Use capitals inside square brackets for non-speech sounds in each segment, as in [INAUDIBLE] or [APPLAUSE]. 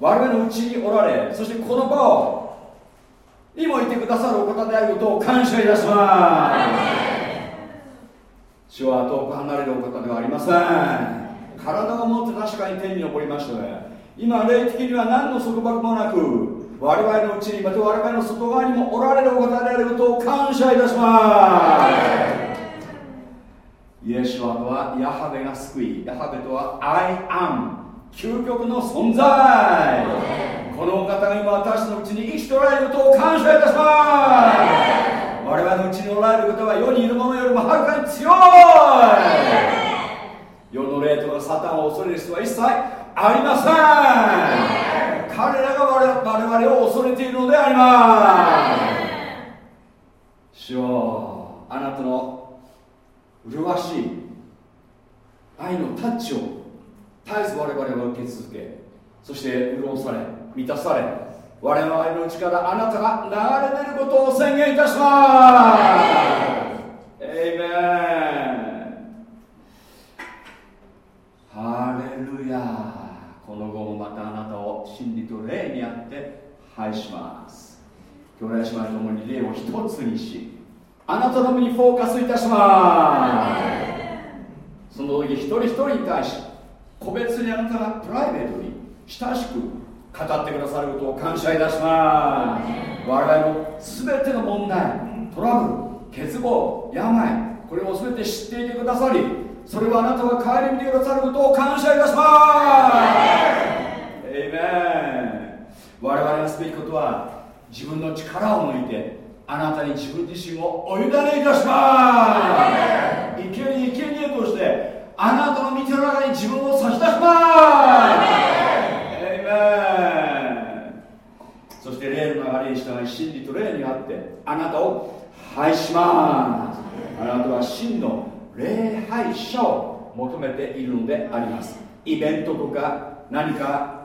我々のうちにおられそしてこの場を今いてくださるお方であることを感謝いたします。主は遠く離れるお方ではありません。体を持って確かに天に昇りましたね今霊的には何の束縛もなく我々のうちにまた我々の外側にもおられるお方であることを感謝いたします。イエスはとはヤハベが救いヤハベとは I am 究極の存在。このお方が今私のうちに生きておられることを感謝いたします。我々のうちにおられることは世にいるものよりもはるかに強い。世の霊とかサタンを恐れる人は一切ありません。彼らが我々を恐れているのであります。主よあなたの麗しい愛のタッチを絶えず我々は受け続けそして潤され満たされ我々の内からあなたが流れ出ることを宣言いたします。エイメンハレルヤこの後もまたあなたを真理と霊にあって拝します。兄弟姉妹ともに霊を一つにしあなたの身にフォーカスいたします。その時一人一人に対し個別にあなたがプライベートに親しく語ってくださることを感謝いたします。我々の全ての問題トラブル欠乏病これを全て知っていてくださりそれはあなたが顧みてくださることを感謝いたします。エイメン我々がすべきことは自分の力を抜いてあなたに自分自身をお委ねいたします。生贄生贄としてあなたの道の中に自分を差し出します。そして霊の流れに従い真理と霊にあってあなたを拝します。あなたは真の礼拝者を求めているのであります。イベントとか何か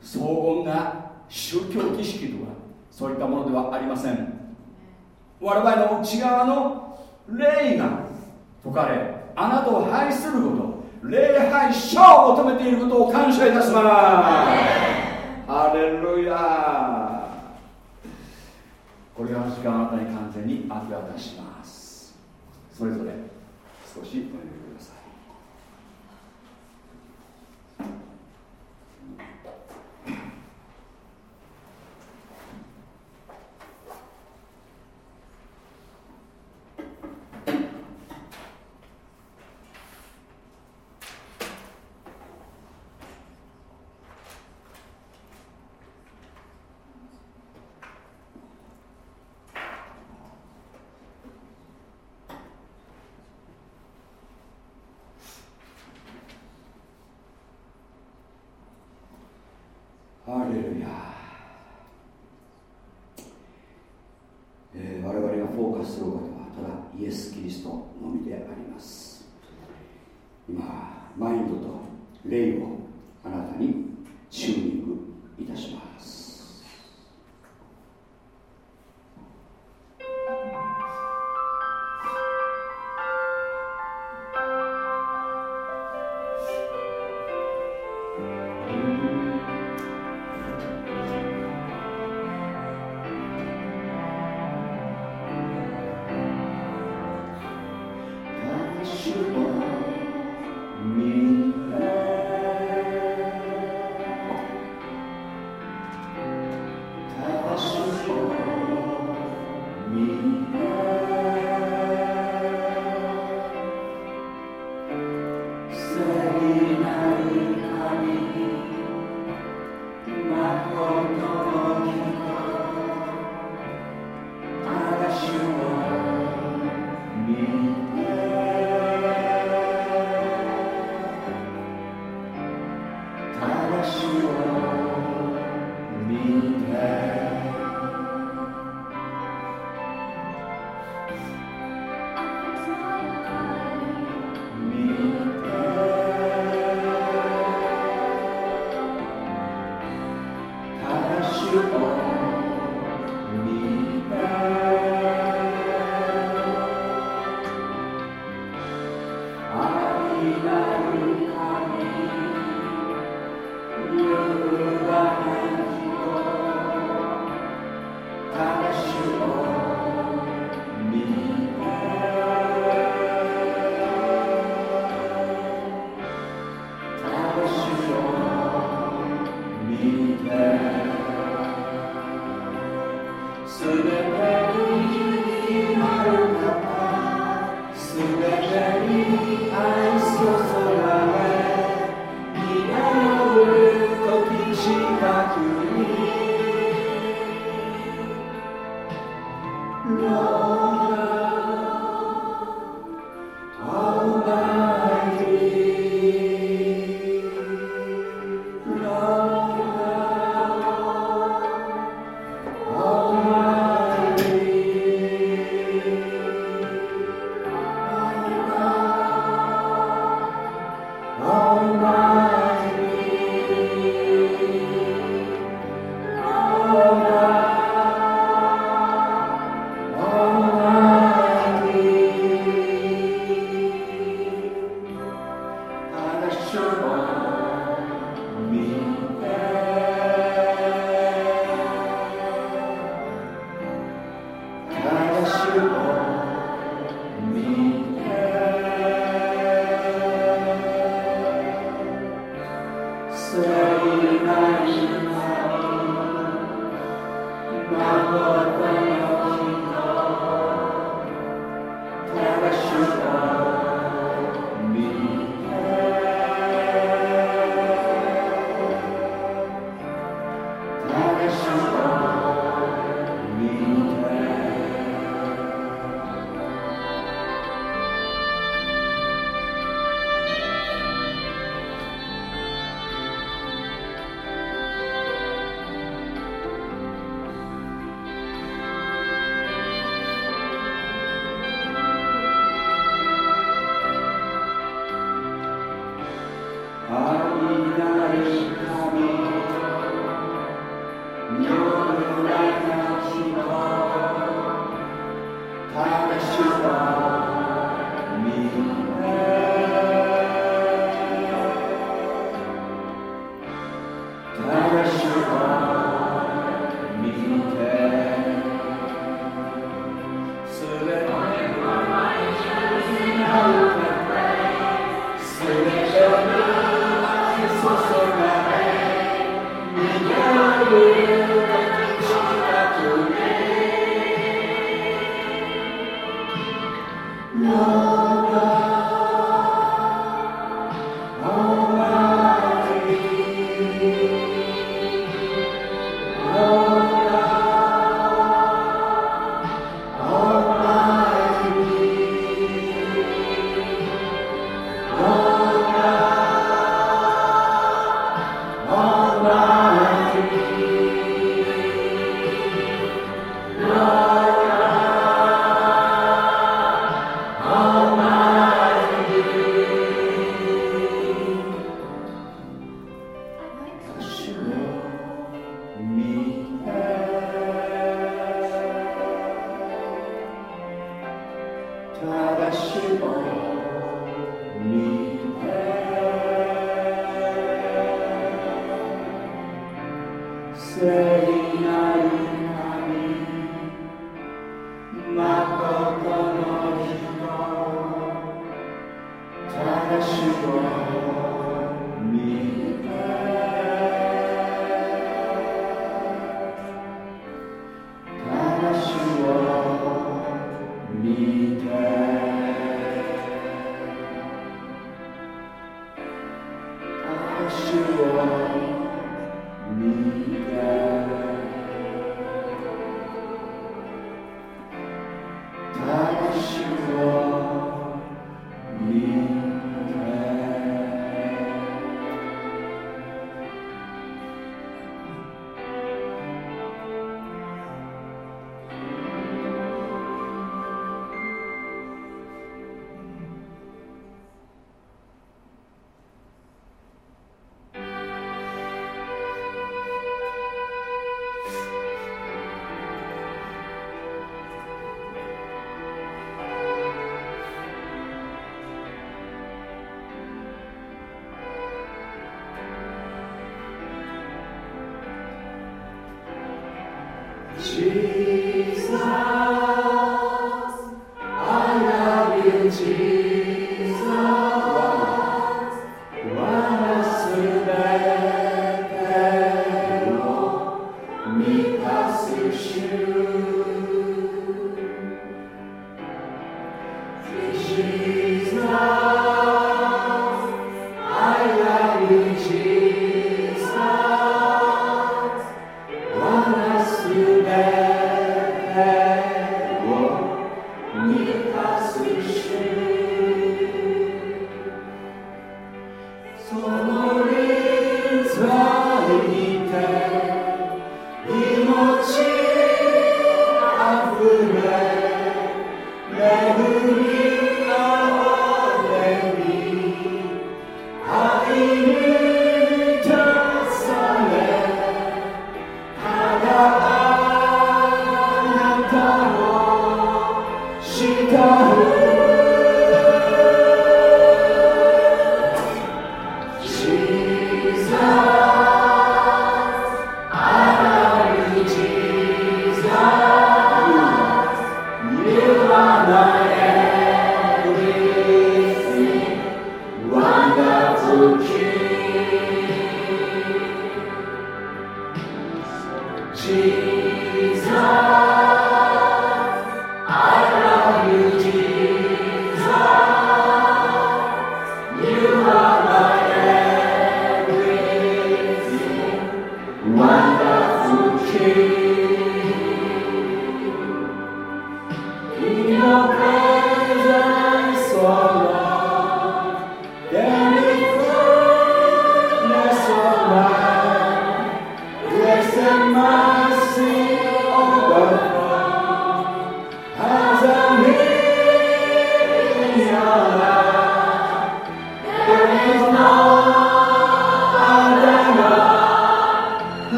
荘厳な宗教儀式とかそういったものではありません。我々の内側の霊が解かれあなたを拝すること礼拝者を求めていることを感謝いたします。ハレルヤ。これか時間あなたに完全に明け渡します。それぞれ少しお読みくださ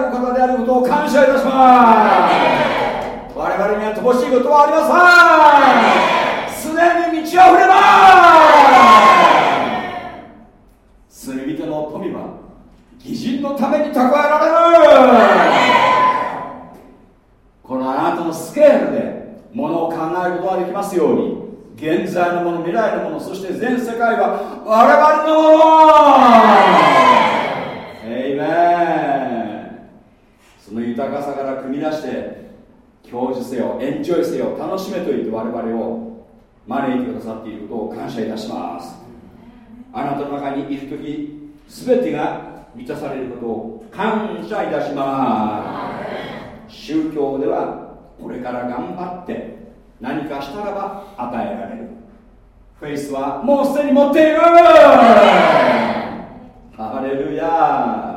のお方であることを感謝いたします。我々には乏しいことはありません常に満ち溢れます。罪人の富は義人のために蓄えられる。このあなたのスケールでものを考えることができますように現在のもの未来のものそして全世界は我々のもの。その豊かさから組み出して享受せよエンジョイせよ楽しめと言って我々を招いてくださっていることを感謝いたします。あなたの中にいる時全てが満たされることを感謝いたします。宗教ではこれから頑張って何かしたらば与えられる。フェイスはもうすでに持っている。ハレルヤ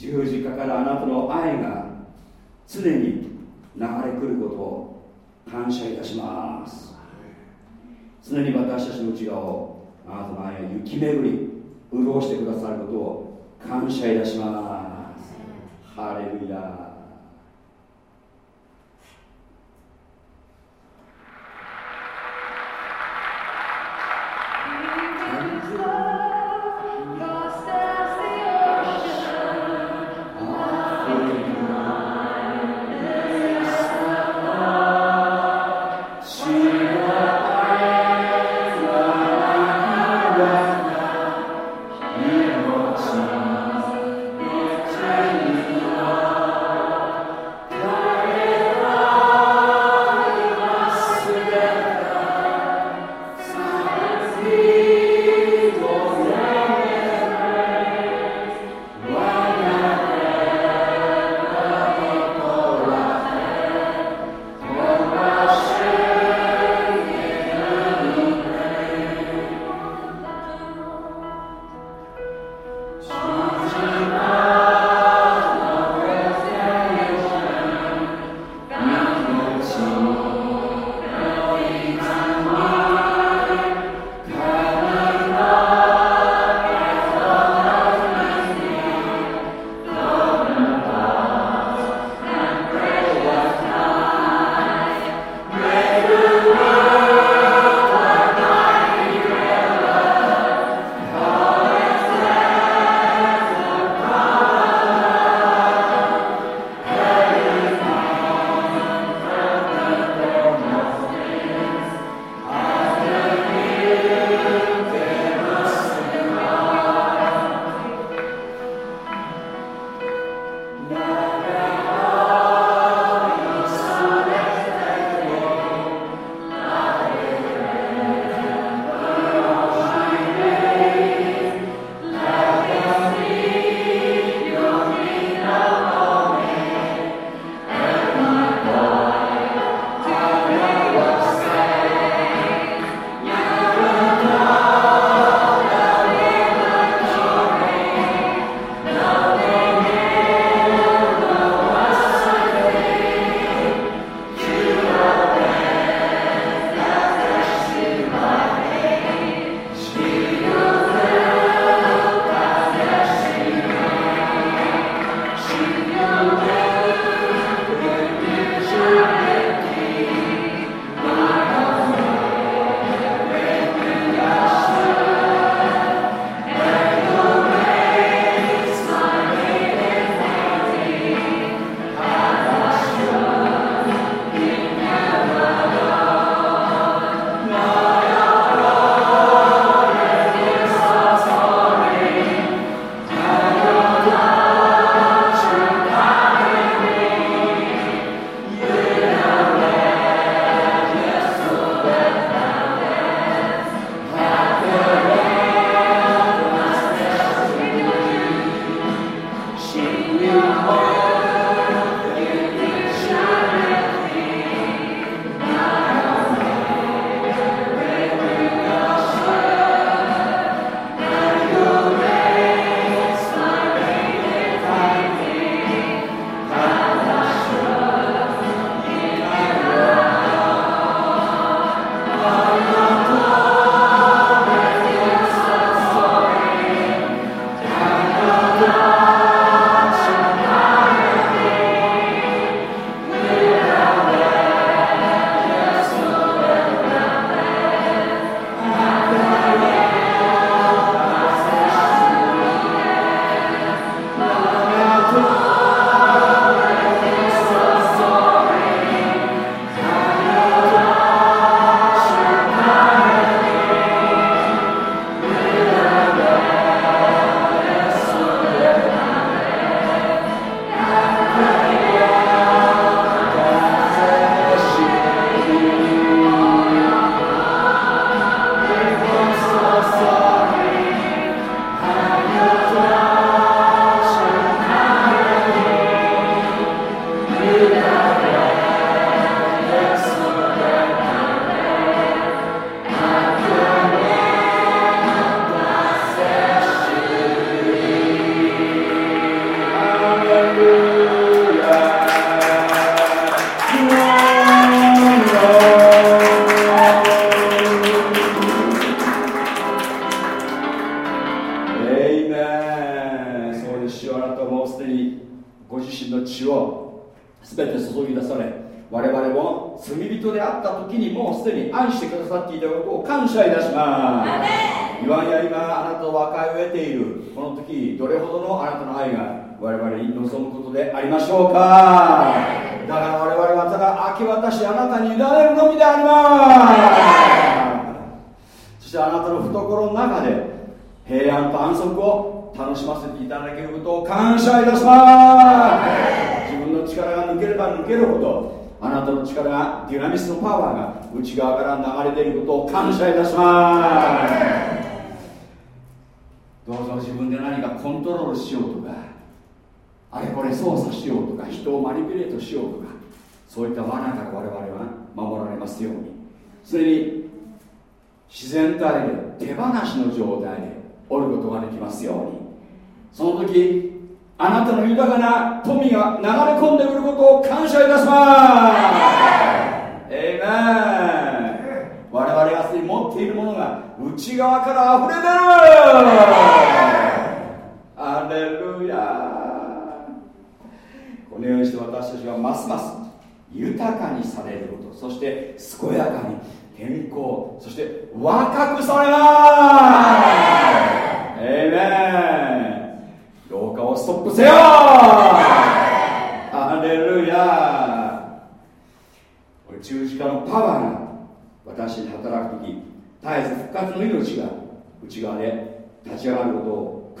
十字架からあなたの愛が常に流れくることを感謝いたします。常に私たちの内側をあなたの愛が雪巡り潤してくださることを感謝いたします。ハレルヤ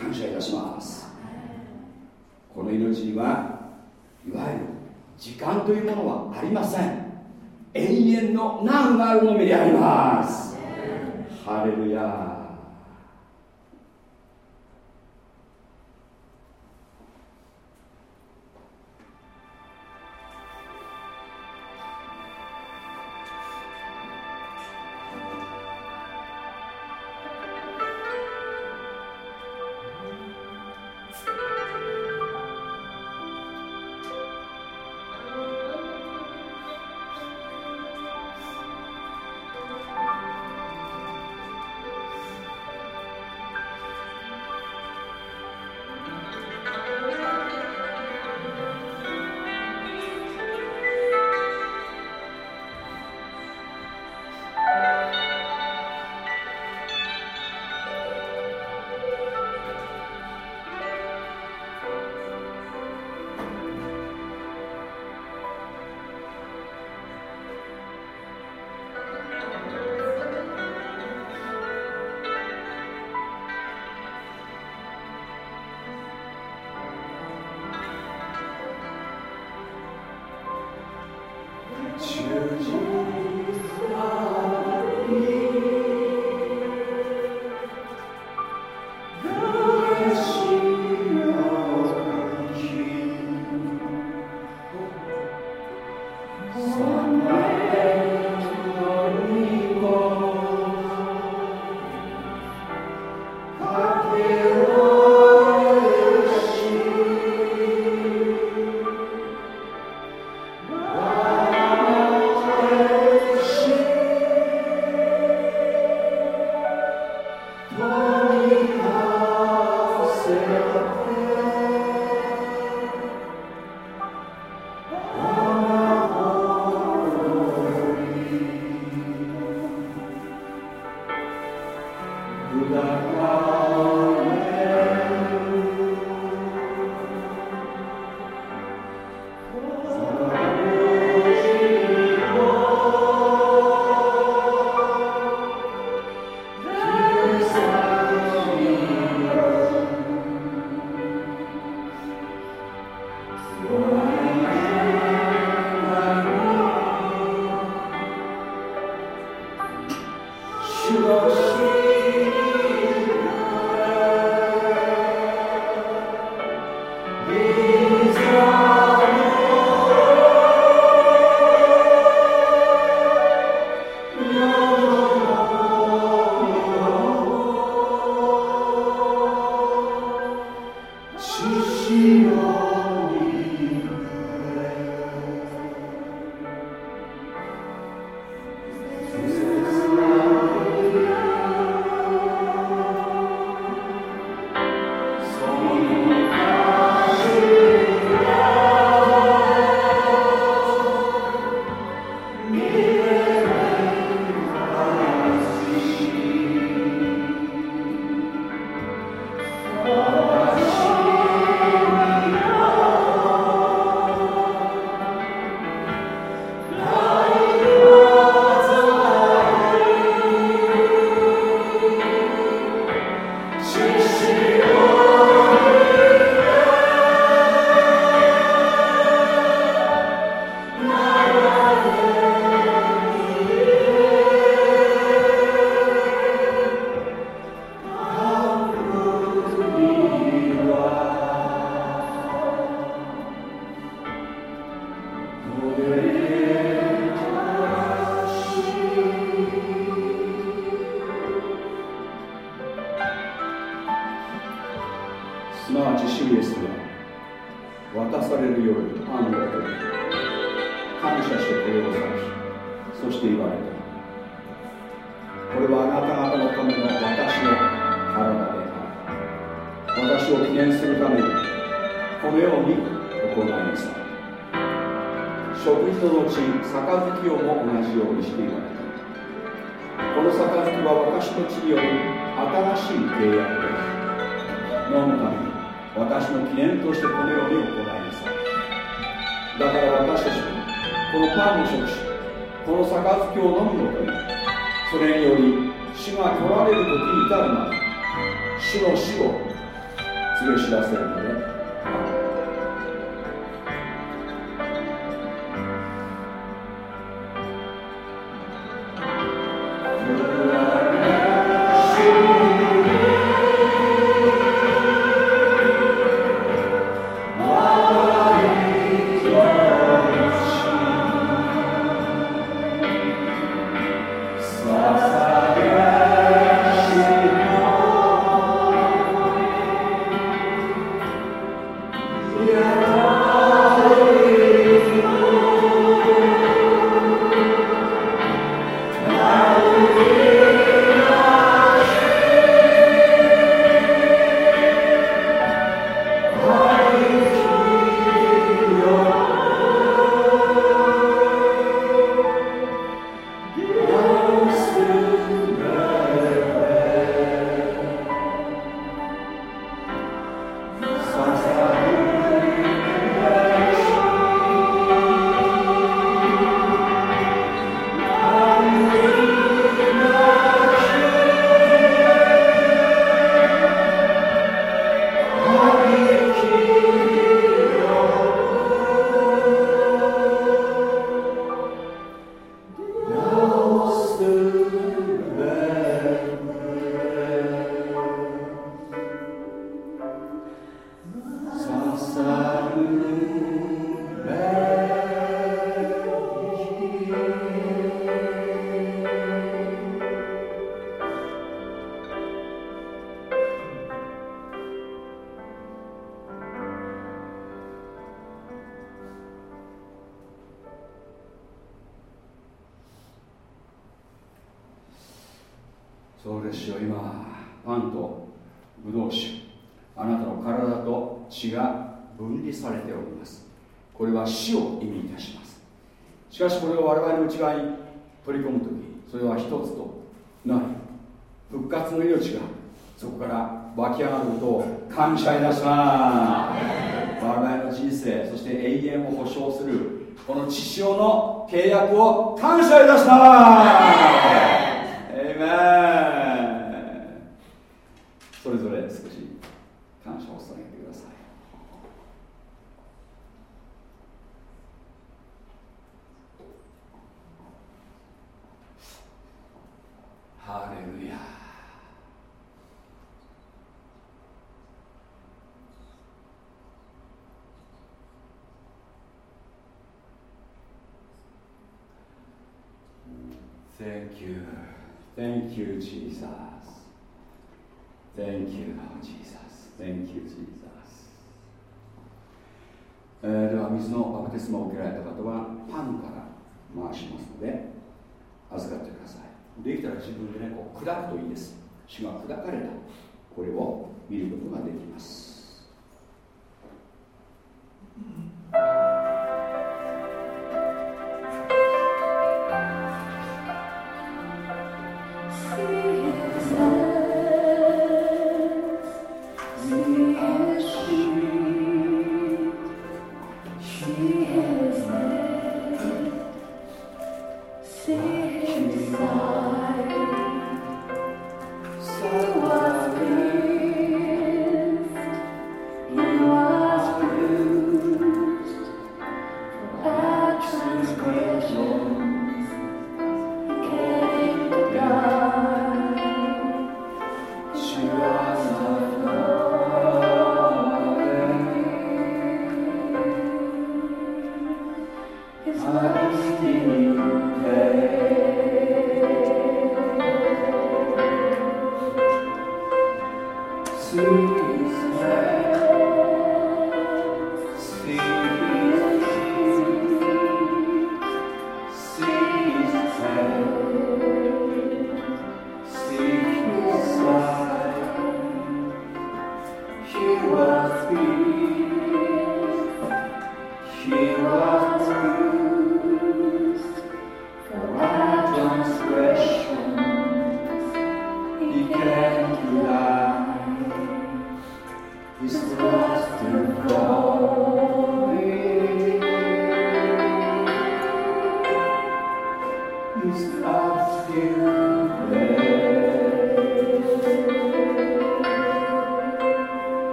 感謝いたします。この命にはいわゆる時間というものはありません。永遠のながあるのみであります。ハレルヤ。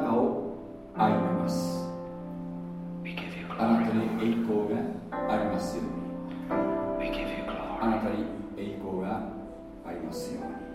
中を歩みます。あなたに栄光がありますように。あなたに栄光がありますように。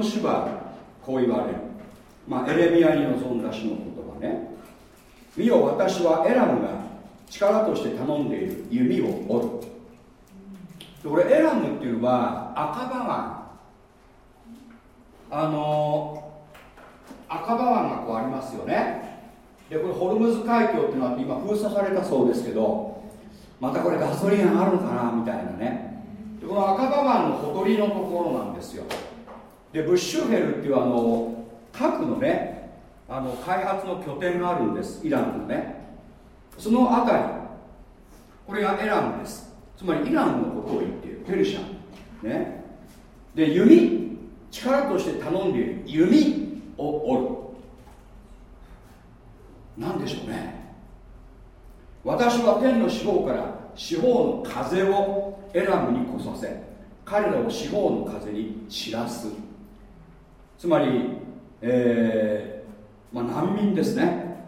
の主はこう言われる、まあ、エレミアに臨んだ主の言葉ね。見よ私はエラムが力として頼んでいる弓を折る。これエラムっていうのは赤羽湾。あの赤羽湾がこうありますよね。でこれホルムズ海峡っていうのは今封鎖されたそうですけどまたこれガソリンあるのかなみたいなねでこの赤羽湾のほとりのところなんですよでブッシュヘルっていうあの核のねあの開発の拠点があるんですイランのね。その辺り。これがエラムです。つまりイランのことを言っている。ペルシャね。で弓。力として頼んでいる。弓を折る。何でしょうね。私は天の四方から四方の風をエラムに来させ彼らを四方の風に散らす。つまり、えまあ、難民ですね。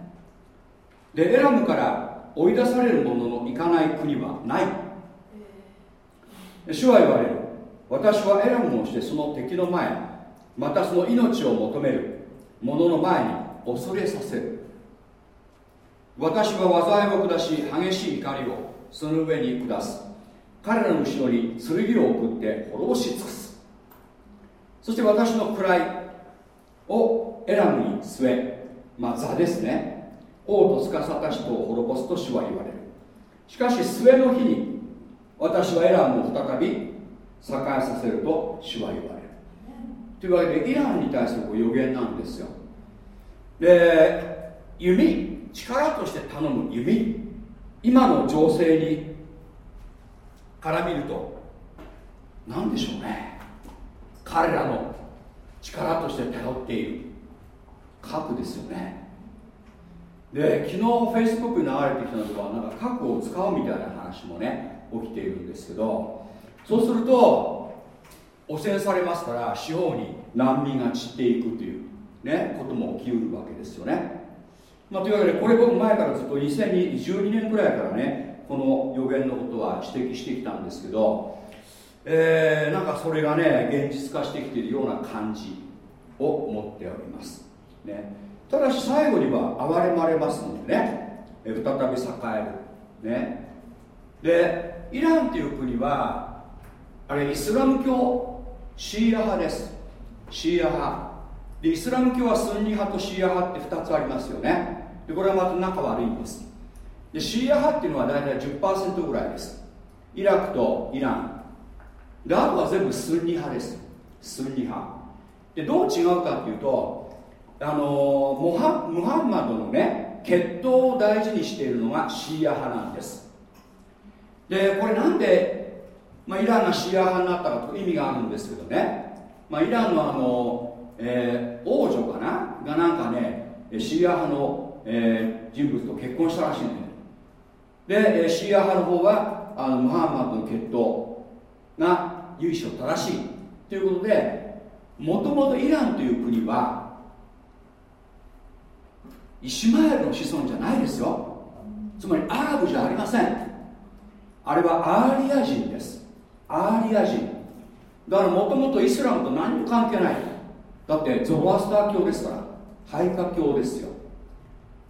でエラムから追い出される者の行かない国はない。主は言われる。私はエラムをしてその敵の前またその命を求める。者の前に恐れさせる。私は災いを下し激しい怒りをその上に下す。彼らの後ろに剣を送って滅ぼし尽くす。そして私の位をエラムに据え、まあ、座ですね。王と司た人を滅ぼすと主は言われる。しかし末の日に私はエラムを再び栄えさせると主は言われる。というわけでイランに対する予言なんですよ。で弓力として頼む弓。今の情勢にから見ると何でしょうね。彼らの力として頼っている。核ですよね。で昨日フェイスブックに流れてきたのはなんか核を使うみたいな話もね起きているんですけどそうすると汚染されますから四方に難民が散っていくという、ね、ことも起きうるわけですよね、まあ、というわけでこれ僕前からずっと2012年ぐらいからねこの予言のことは指摘してきたんですけど、えー、なんかそれがね現実化してきているような感じを持っております、ね、ただし最後には憐れまれますのでね再び栄える。ね。でイランという国はあれイスラム教シーア派です。シーア派。でイスラム教はスンニ派とシーア派って2つありますよね。でこれはまた仲悪いんです。でシーア派っていうのは大体10%ぐらいです。イラクとイラン。であとは全部スンニ派です。スンニ派。でどう違うかっていうとあのモハムハンマドのね血統を大事にしているのがシーア派なんです。でこれなんで、まあ、イランがシーア派になったかと意味があるんですけどね、まあ、イランのあの、えー、王女かな？がなんかねシーア派の、えー、人物と結婚したらしいのでシーア派の方はあのムハンマドの血統。が由緒正しいということでもともとイランという国はイシュマエルの子孫じゃないですよ。つまりアラブじゃありません。あれはアーリア人です。アーリア人。だからもともとイスラムと何も関係ない。だってゾロアスター教ですから廃化教ですよ、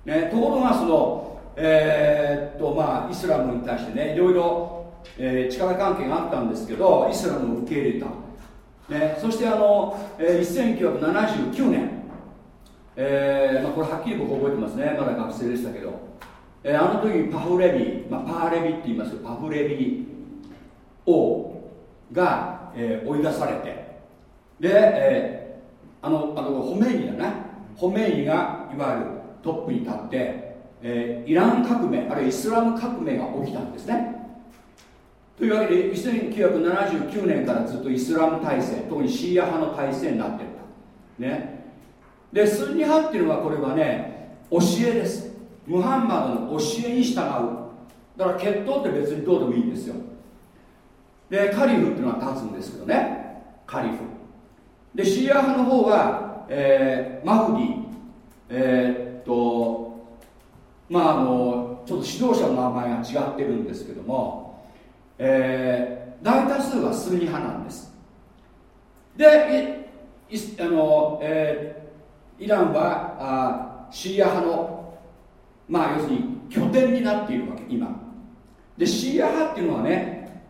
ね、ところがそのえー、っとまあイスラムに対してねいろいろ、えー、力関係があったんですけどイスラムを受け入れた、ね、そしてあの、えー、1979年、えーまあ、これはっきり僕覚えてますね。まだ学生でしたけど、えー、あの時パフレビ、まあ、パーレビって言いますけどパフレビ王が、えー、追い出されて。で、えー、あのあのホメイニだな。ホメイニがいわゆるトップに立ってえー、イラン革命あるいはイスラム革命が起きたんですね。というわけで1979年からずっとイスラム体制特にシーア派の体制になってるとね。でスンニ派っていうのはこれはね教えです。ムハンマドの教えに従う。だから血統って別にどうでもいいんですよ。でカリフっていうのは立つんですけどね。カリフ。でシーア派の方は、えー、マフディ。えー、っとまああのちょっと指導者の名前が違ってるんですけども、えー、大多数はスンニ派なんです。でいあの、えー、イランはあシーア派のまあ要するに拠点になっているわけ今。でシーア派っていうのはね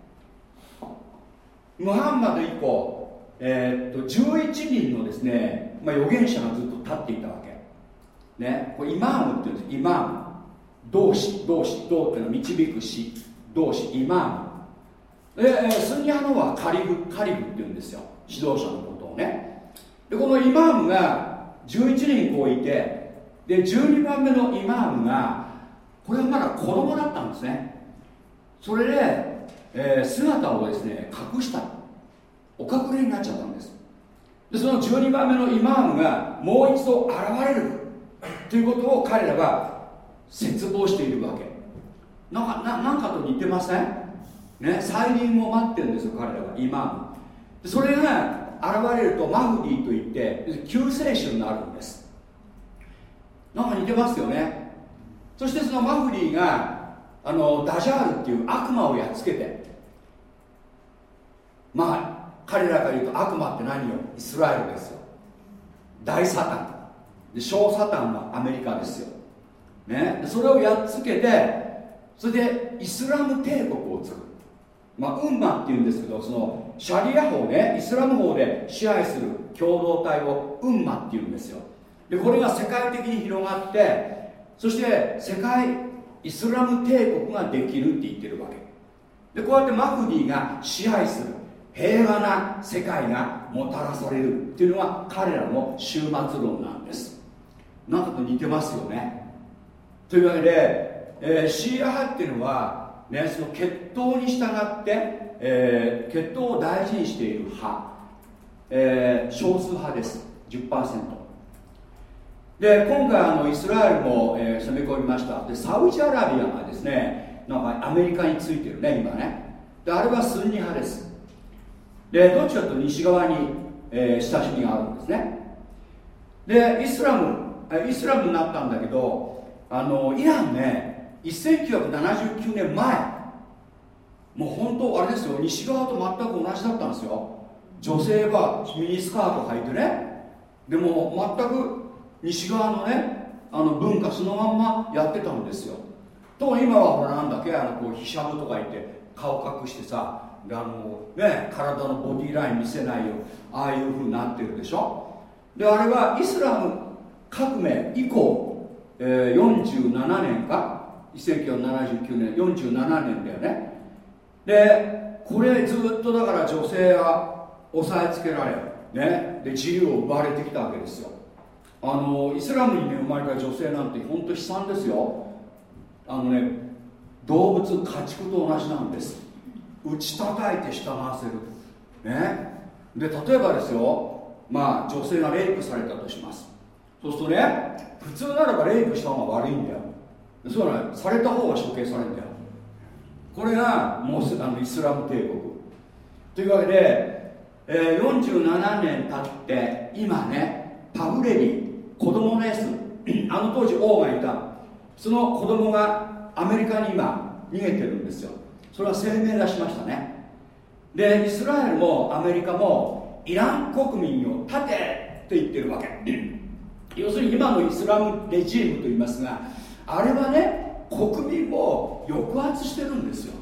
ムハンマド以降、えー、っと11人のですね、まあ、預言者がずっと立っていたわけ。ねこれイマームっていうんです。イマーム。同志同志同っていうのは導く師同志イマーム。でスンニ派のはカリブカリブっていうんですよ。指導者のことをね。でこのイマームが11人こういてで12番目のイマームがこれはまだ子供だったんですね。それで、えー、姿をですね隠した。お隠れになっちゃったんです。でその12番目のイマームがもう一度現れる。ということを彼らが絶望しているわけ。なんかななんかと似てません？ねね再臨を待ってるんですよ彼らは今。それが現れるとマフディといって救世主になるんです。なんか似てますよね。そしてそのマフディがあのダジャールっていう悪魔をやっつけてまあ彼らが言うと悪魔って何よイスラエルですよ。大サタン。で小サタンはアメリカですよ。ね、それをやっつけてそれでイスラム帝国をまあウンマっていうんですけどそのシャリア法ねイスラム法で支配する共同体をウンマっていうんですよ。でこれが世界的に広がってそして世界イスラム帝国ができるって言ってるわけ。でこうやってマフディが支配する平和な世界がもたらされるっていうのが彼らの終末論なんです。なんかと似てますよね。というわけで、えー、シーア派っていうのは、ね、その血統に従って、えー、血統を大事にしている派、えー、少数派です。10%で今回あのイスラエルも、えー、攻め込みました。でサウジアラビアがですねなんかアメリカについてるね今ね。であれはスンニ派です。でどっちかというと西側に、えー、親しみがあるんですね。でイスラムイスラムになったんだけどあのイランね1979年前。もう本当あれですよ。西側と全く同じだったんですよ。女性はミニスカート履いてね。でも全く西側のねあの文化そのまんまやってたんですよ。と今はほらなんだっけあのこうヒシャムとか言って顔隠してさあの、ね、体のボディライン見せないよああいうふうになってるでしょ。であれはイスラム革命以降、えー、47年か。1979年47年だよね。でこれずっとだから女性が押さえつけられ、ね、で自由を奪われてきたわけですよ。あのイスラムに、ね、生まれた女性なんて本当悲惨ですよ。あのね動物家畜と同じなんです。打ち叩いて従わせる。ね。で例えばですよ。まあ女性がレイプされたとします。そうするとね普通ならばレイプした方が悪いんだよ。そうなのされた方が処刑されるんだよこれがもうあのイスラム帝国。というわけで、えー、47年経って今ねパブレリ子供の S [CLEARS THROAT] あの当時王がいた。その子供がアメリカに今逃げてるんですよ。それは声明出しましたね。でイスラエルもアメリカもイラン国民を立てって言ってるわけ。[CLEARS THROAT] 要するに今のイスラムレジームといいますがあれはね国民を抑圧してるんですよ。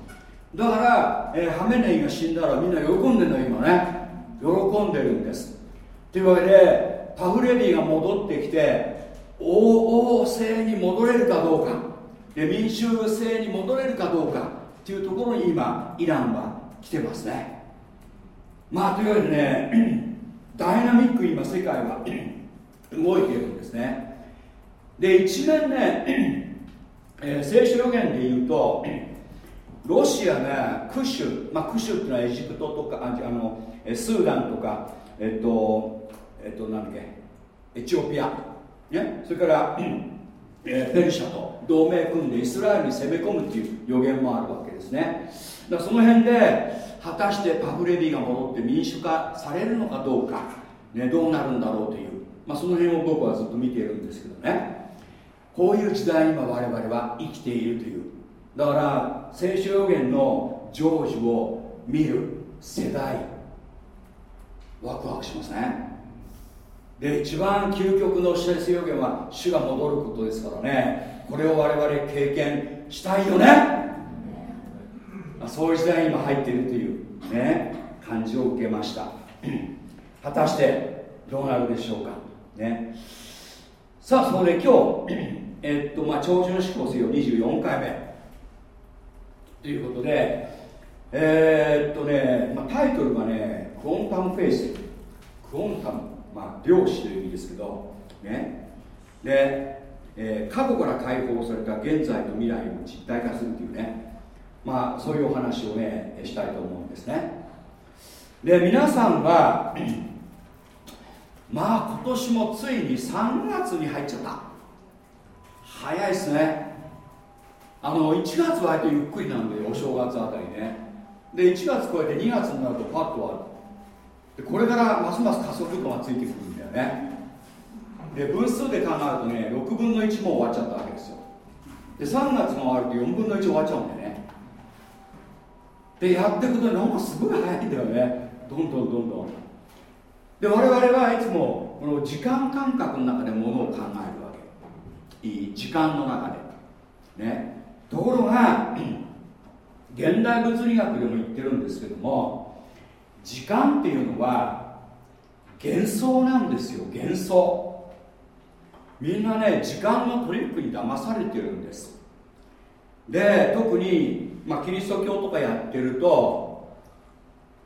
だから、えー、ハメネイが死んだらみんな喜んでるの今ね。喜んでるんです。というわけでパフレビーが戻ってきて王政に戻れるかどうか。で民衆制に戻れるかどうか。っていうところに今イランは来てますね。まあというわけでねダイナミックに今世界は動いているんですね。で一面ね [CLEARS THROAT] えー、聖書予言で言うと [CLEARS THROAT] ロシアがクシュ、まあ、クシュっていうのはエジプトとかあのスーダンとかえっとえっとなんだっけエチオピア、ね、それから、[CLEARS THROAT] えー、ペルシャと同盟組んでイスラエルに攻め込むっていう予言もあるわけですね。だからその辺で果たしてパフレビが戻って民主化されるのかどうか、ね、どうなるんだろうという、まあ、その辺を僕はずっと見ているんですけどね。こういう時代に今我々は生きているという。だから聖書予言の成就を見る世代ワクワクしますね。で一番究極の聖書予言は主が戻ることですからね。これを我々経験したいよね、そういう時代に今入っているというね感じを受けました。[CLEARS THROAT] 果たしてどうなるでしょうか。ね。さあそれで今日えっとまあ長寿志向せよ24回目。ということでえー、っとね、まあ、タイトルがね Quantum Faith。Quantum。まあ量子という意味ですけどね。で、えー、過去から解放された現在と未来を実体化するというね。まあそういうお話をねしたいと思うんですね。で皆さんは [CLEARS THROAT] まあ今年もついに3月に入っちゃった。早いっすね。あの1月は割とゆっくりなんでお正月あたりね。で1月超えて2月になるとパッとある。でこれからますます加速度がついてくるんだよね。で分数で考えるとね6分の1も終わっちゃったわけですよ。で3月が終わると4分の1終わっちゃうんだよね。でやっていくとなんかすごい早いんだよね。どんどんどんどん。で我々はいつもこの時間感覚の中でものを考えるわ時間の中で。ね。ところが [CLEARS THROAT] 現代物理学でも言ってるんですけども時間っていうのは幻想なんですよ幻想。みんなね時間のトリックに騙されてるんです。で特に、まあ、キリスト教とかやってると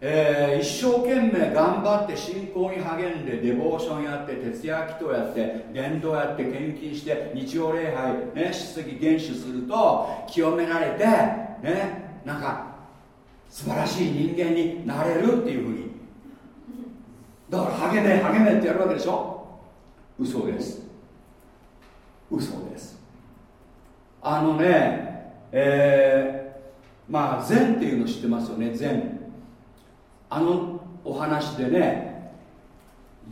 えー、一生懸命頑張って信仰に励んでデボーションやって徹夜祈祷やって伝道やって献金して日曜礼拝ね出席厳守すると清められてねなんか素晴らしい人間になれるっていうふうに。だから励め励めってやるわけでしょ？嘘です。嘘です。あのねえー、まあ禅っていうの知ってますよね？禅。あのお話でね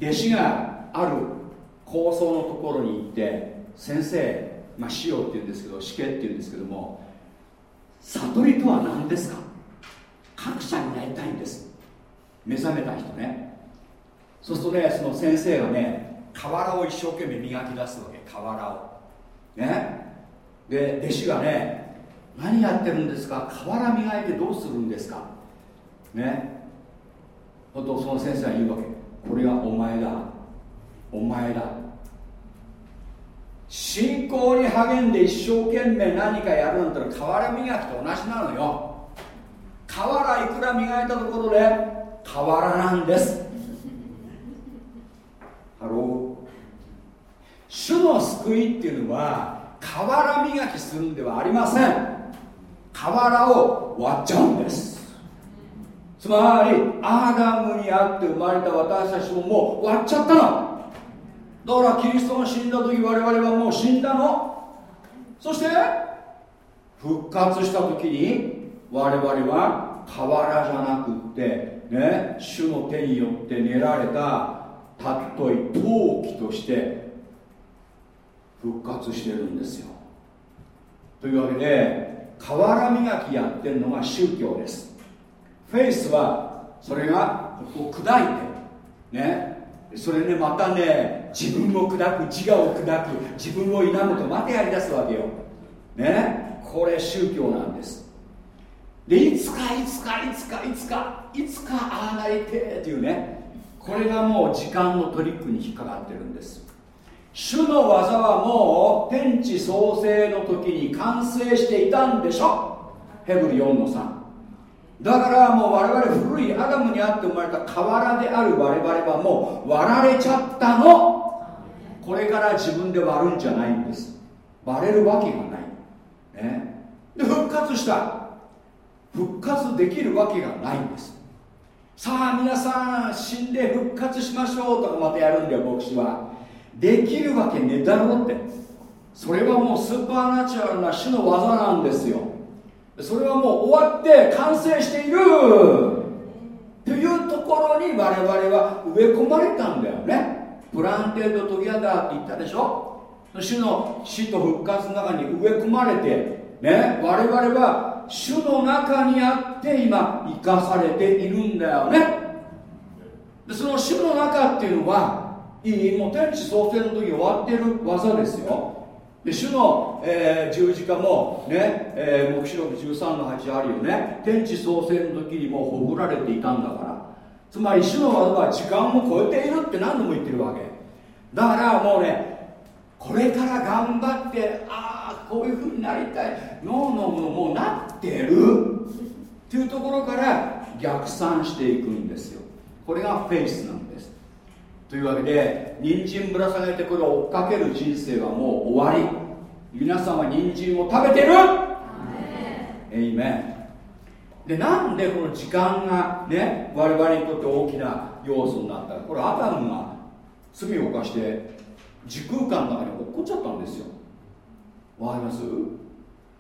弟子がある高層のところに行って先生まあ師っていうんですけど死刑っていうんですけども悟りとは何ですか？各社になりたいんです。目覚めた人ね。そうするとねその先生がね瓦を一生懸命磨き出すわけ。瓦を。ね。で弟子がね何やってるんですか？瓦磨いてどうするんですか？ねほとその先生は言うわけ。これがお前だ。お前だ。信仰に励んで一生懸命何かやるなんだったら瓦磨きと同じなのよ。瓦いくら磨いたところで瓦なんです。ハロー。主の救いっていうのは瓦磨きするんではありません。瓦を割っちゃうんです。つまりアダムにあって生まれた私たちももう割っちゃったの。だからキリストが死んだ時我々はもう死んだの。そして復活した時に我々は瓦じゃなくってね主の手によって練られたたっとい陶器として復活してるんですよ。というわけで瓦磨きやってるのが宗教です。フェイスはそれがここ砕いてねそれねまたね自分を砕く自我を砕く自分を否むとまたやりだすわけよ。ねこれ宗教なんです。でいつかいつかいつかいつかいつかああなりてっていうねこれがもう時間のトリックに引っかかってるんです。主の技はもう天地創生の時に完成していたんでしょ。ヘブル4の3だからもう我々古いアダムにあって生まれた瓦である我々はもう割られちゃったの。これから自分で割るんじゃないんです。割れるわけがない、ね、で復活した。復活できるわけがないんです。さあ皆さん死んで復活しましょうとかまたやるんだよ牧師は。できるわけねえだろって。それはもうスーパーナチュラルな種の技なんですよ。それはもう終わって完成している。というところに我々は植え込まれたんだよね。 planted together って言ったでしょ？主の死と復活の中に植え込まれてね我々は主の中にあって今生かされているんだよね。でその主の中っていうのはいいもう天地創生の時終わってる業ですよ。で主の、えー、十字架もね、えー、黙示録13の8あるよね。天地創生の時にもほぐられていたんだから。つまり主の技は時間を超えているって何度も言ってるわけ。だからもうねこれから頑張ってああこういうふうになりたい。脳のものもうなってる。っていうところから逆算していくんですよ。これがフェイスなんですというわけで人参ぶら下げてこれを追っかける人生はもう終わり。皆さんは人参を食べてる。エイメン。でなんでこの時間がね我々にとって大きな要素になったらこれアダムが罪を犯して時空間の中に落っこっちゃったんですよ。わかります？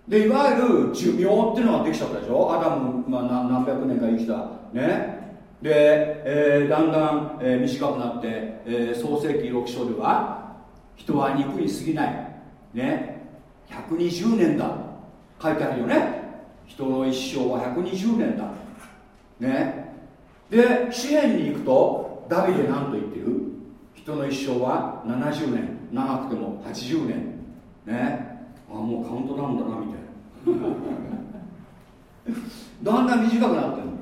でいわゆる寿命っていうのができちゃったでしょ？アダム、まあ、何百年か生きたね？で、えー、だんだん、えー、短くなって、えー、創世紀6章では人は肉に過ぎない。ね。120年だ。書いてあるよね。人の一生は120年だ。ね。で支援に行くとダビデ何と言ってる。人の一生は70年。長くても80年。ね。あもうカウントダウンだなみたいな。[LAUGHS] だんだん短くなってる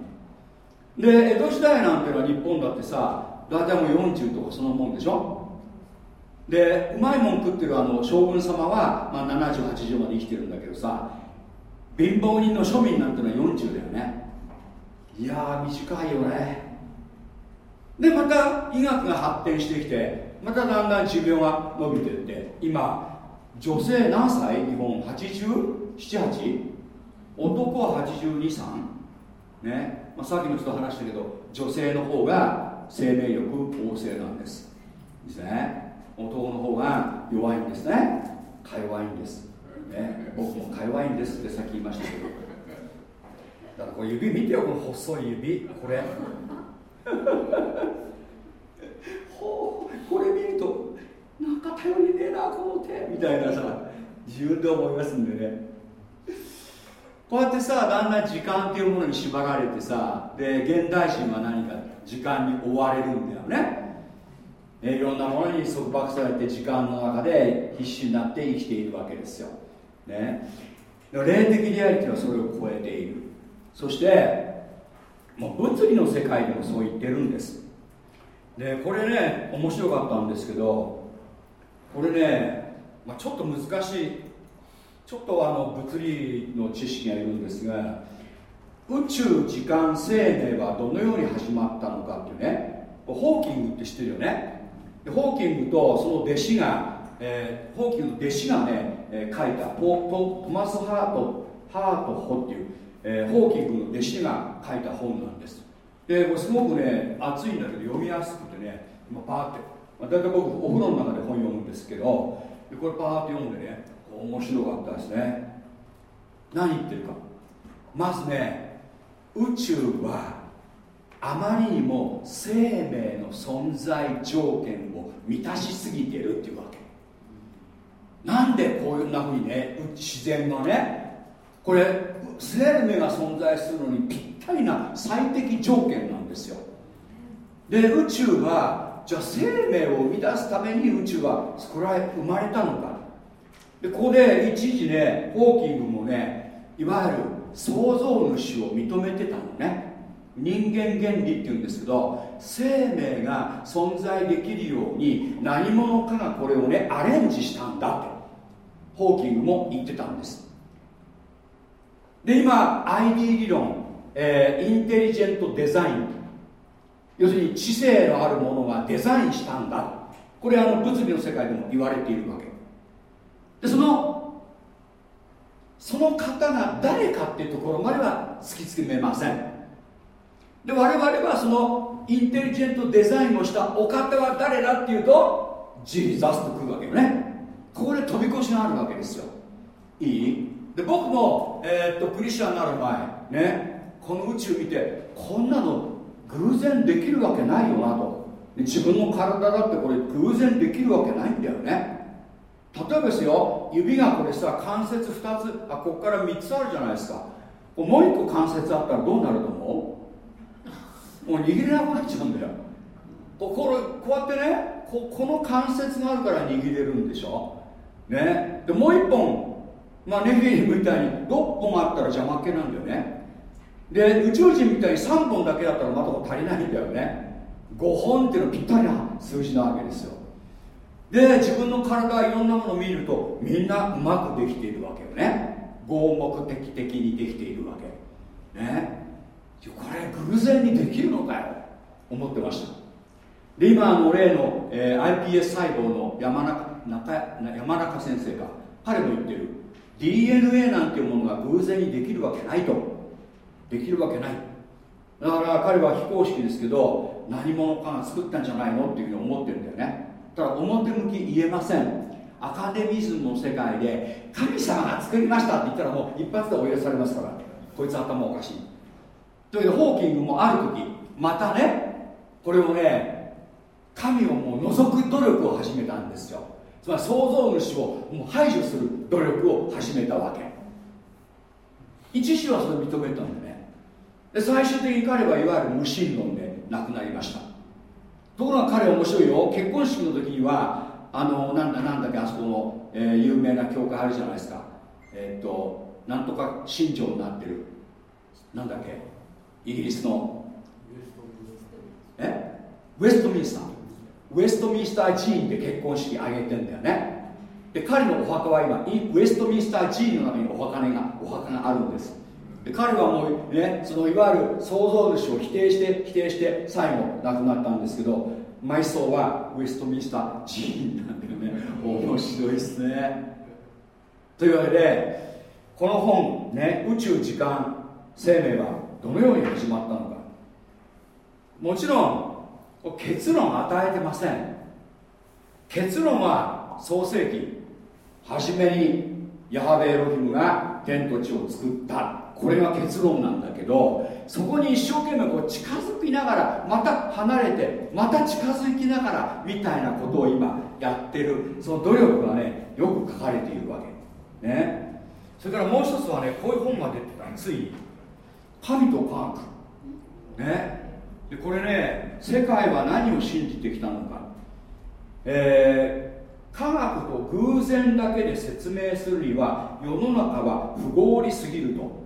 で江戸時代なんていうのは日本だってさ大体もう40とかそのもんでしょ？でうまいもん食ってるあの将軍様は、まあ、7080まで生きてるんだけどさ貧乏人の庶民なんてのは40だよねいや短いよねでまた医学が発展してきてまただんだん寿命が伸びてって今女性何歳？日本 87?8? 男は823ね、まあ、さっきもちょっと話したけど女性の方が生命力旺盛なんです。ですね。男の方が弱いんですね。か弱いんです、ね、僕もか弱いんです。ってさっき言いましたけど。だからこれ指見てよこの細い指。これ。ほうこれ見るとなんか頼りねえなこの手。みたいなさ自分で思いますんでね。こうやってさだんだん時間っていうものに縛られてさで現代人は何か時間に追われるんだよね。いろんなものに束縛されて時間の中で必死になって生きているわけですよ、ね、霊的リアリティはそれを超えている。そしてもう物理の世界でもそう言ってるんです。でこれね面白かったんですけどこれね、まあ、ちょっと難しいちょっとあの物理の知識がいるんですが宇宙時間生命はどのように始まったのかっていうね。ホーキングって知ってるよね。ホーキングとその弟子が、えー、ホーキングの弟子がね、えー、書いたトトマス・ハートハートホっていう、えー、ホーキングの弟子が書いた本なんです。でこれすごくね熱いんだけど読みやすくてね今パーって、まあ、大体僕お風呂の中で本読むんですけどこれパーって読んでね面白かったですね。何言ってるか。まずね宇宙はあまりにも生命の存在条件を満たしすぎてるっていうわけ。なんでこういうなふうにね自然がねこれ生命が存在するのにぴったりな最適条件なんですよ。で宇宙はじゃあ生命を生み出すために宇宙は作られ生まれたのか。でここで一時ねホーキングもねいわゆる創造主を認めてたのね。人間原理っていうんですけど生命が存在できるように何者かがこれをねアレンジしたんだとホーキングも言ってたんです。で今 ID 理論、えー、インテリジェントデザイン。要するに知性のあるものがデザインしたんだ。これあの物理の世界でも言われているわけ。でそのその方が誰かっていうところまでは突きつけめません。で我々はそのインテリジェントデザインをしたお方は誰だっていうとジーザスと来るわけよね。ここで飛び越しがあるわけですよ。いい？で僕も、えー、っとクリスチャンになる前ねこの宇宙見てこんなの偶然できるわけないよなと。自分の体だってこれ偶然できるわけないんだよね。例えばですよ指がこれさ関節2つあここから3つあるじゃないですか。もう1個関節あったらどうなると思う？もう握れなくなっちゃうんだよ。こここうやってねここの関節があるから握れるんでしょ？ね。でもう一本まあネフィリムみたいに6本あったら邪魔っ気なんだよね。で宇宙人みたいに3本だけだったらまだ足りないんだよね。5本っていうのはぴったりな数字なわけですよ。で自分の体いろんなものを見るとみんなうまくできているわけよね。合目的的にできているわけ。ね。これ偶然にできるのかよ。思ってました。で今の例の、えー、iPS 細胞の山中中山中先生が彼も言ってる DNA なんていうものが偶然にできるわけないと。できるわけない。だから彼は非公式ですけど何者かが作ったんじゃないのっていうふうに思ってるんだよね。ただ表向き言えません。アカデミズムの世界で神様が作りましたって言ったらもう一発で追い出されますから。こいつ頭おかしい。というホーキングもある時またねこれをね神をもう除く努力を始めたんですよ。つまり創造主をもう排除する努力を始めたわけ。一種はそれを認めたんでね。で最終的に彼はいわゆる無神論で亡くなりました。ところが彼面白いよ。結婚式の時にはあのなんだなんだっけあそこの、えー、有名な教会あるじゃないですか。えー、っとなんとか信条になってる。なんだっけイギリスの。え？ウェストミンスター。ウェストミンスター寺院で結婚式挙げてんだよね。で彼のお墓は今ウェストミンスター寺院の中にお墓がお墓があるんです。で彼はもうねそのいわゆる創造主を否定して否定して最後亡くなったんですけど埋葬はウェストミンスター寺院なんだよね。面白いっすね。というわけでこの本ね宇宙時間生命はどのように始まったのか。もちろん結論与えてません。結論は創世記初めにヤハベエロヒムが天と地を作った。これが結論なんだけどそこに一生懸命こう近づきながらまた離れてまた近づきながらみたいなことを今やってる。その努力がねよく書かれているわけ。ね。それからもう一つはねこういう本が出てたつい神と科学。ね。でこれね世界は何を信じてきたのか。えー、科学と偶然だけで説明するには世の中は不合理すぎると。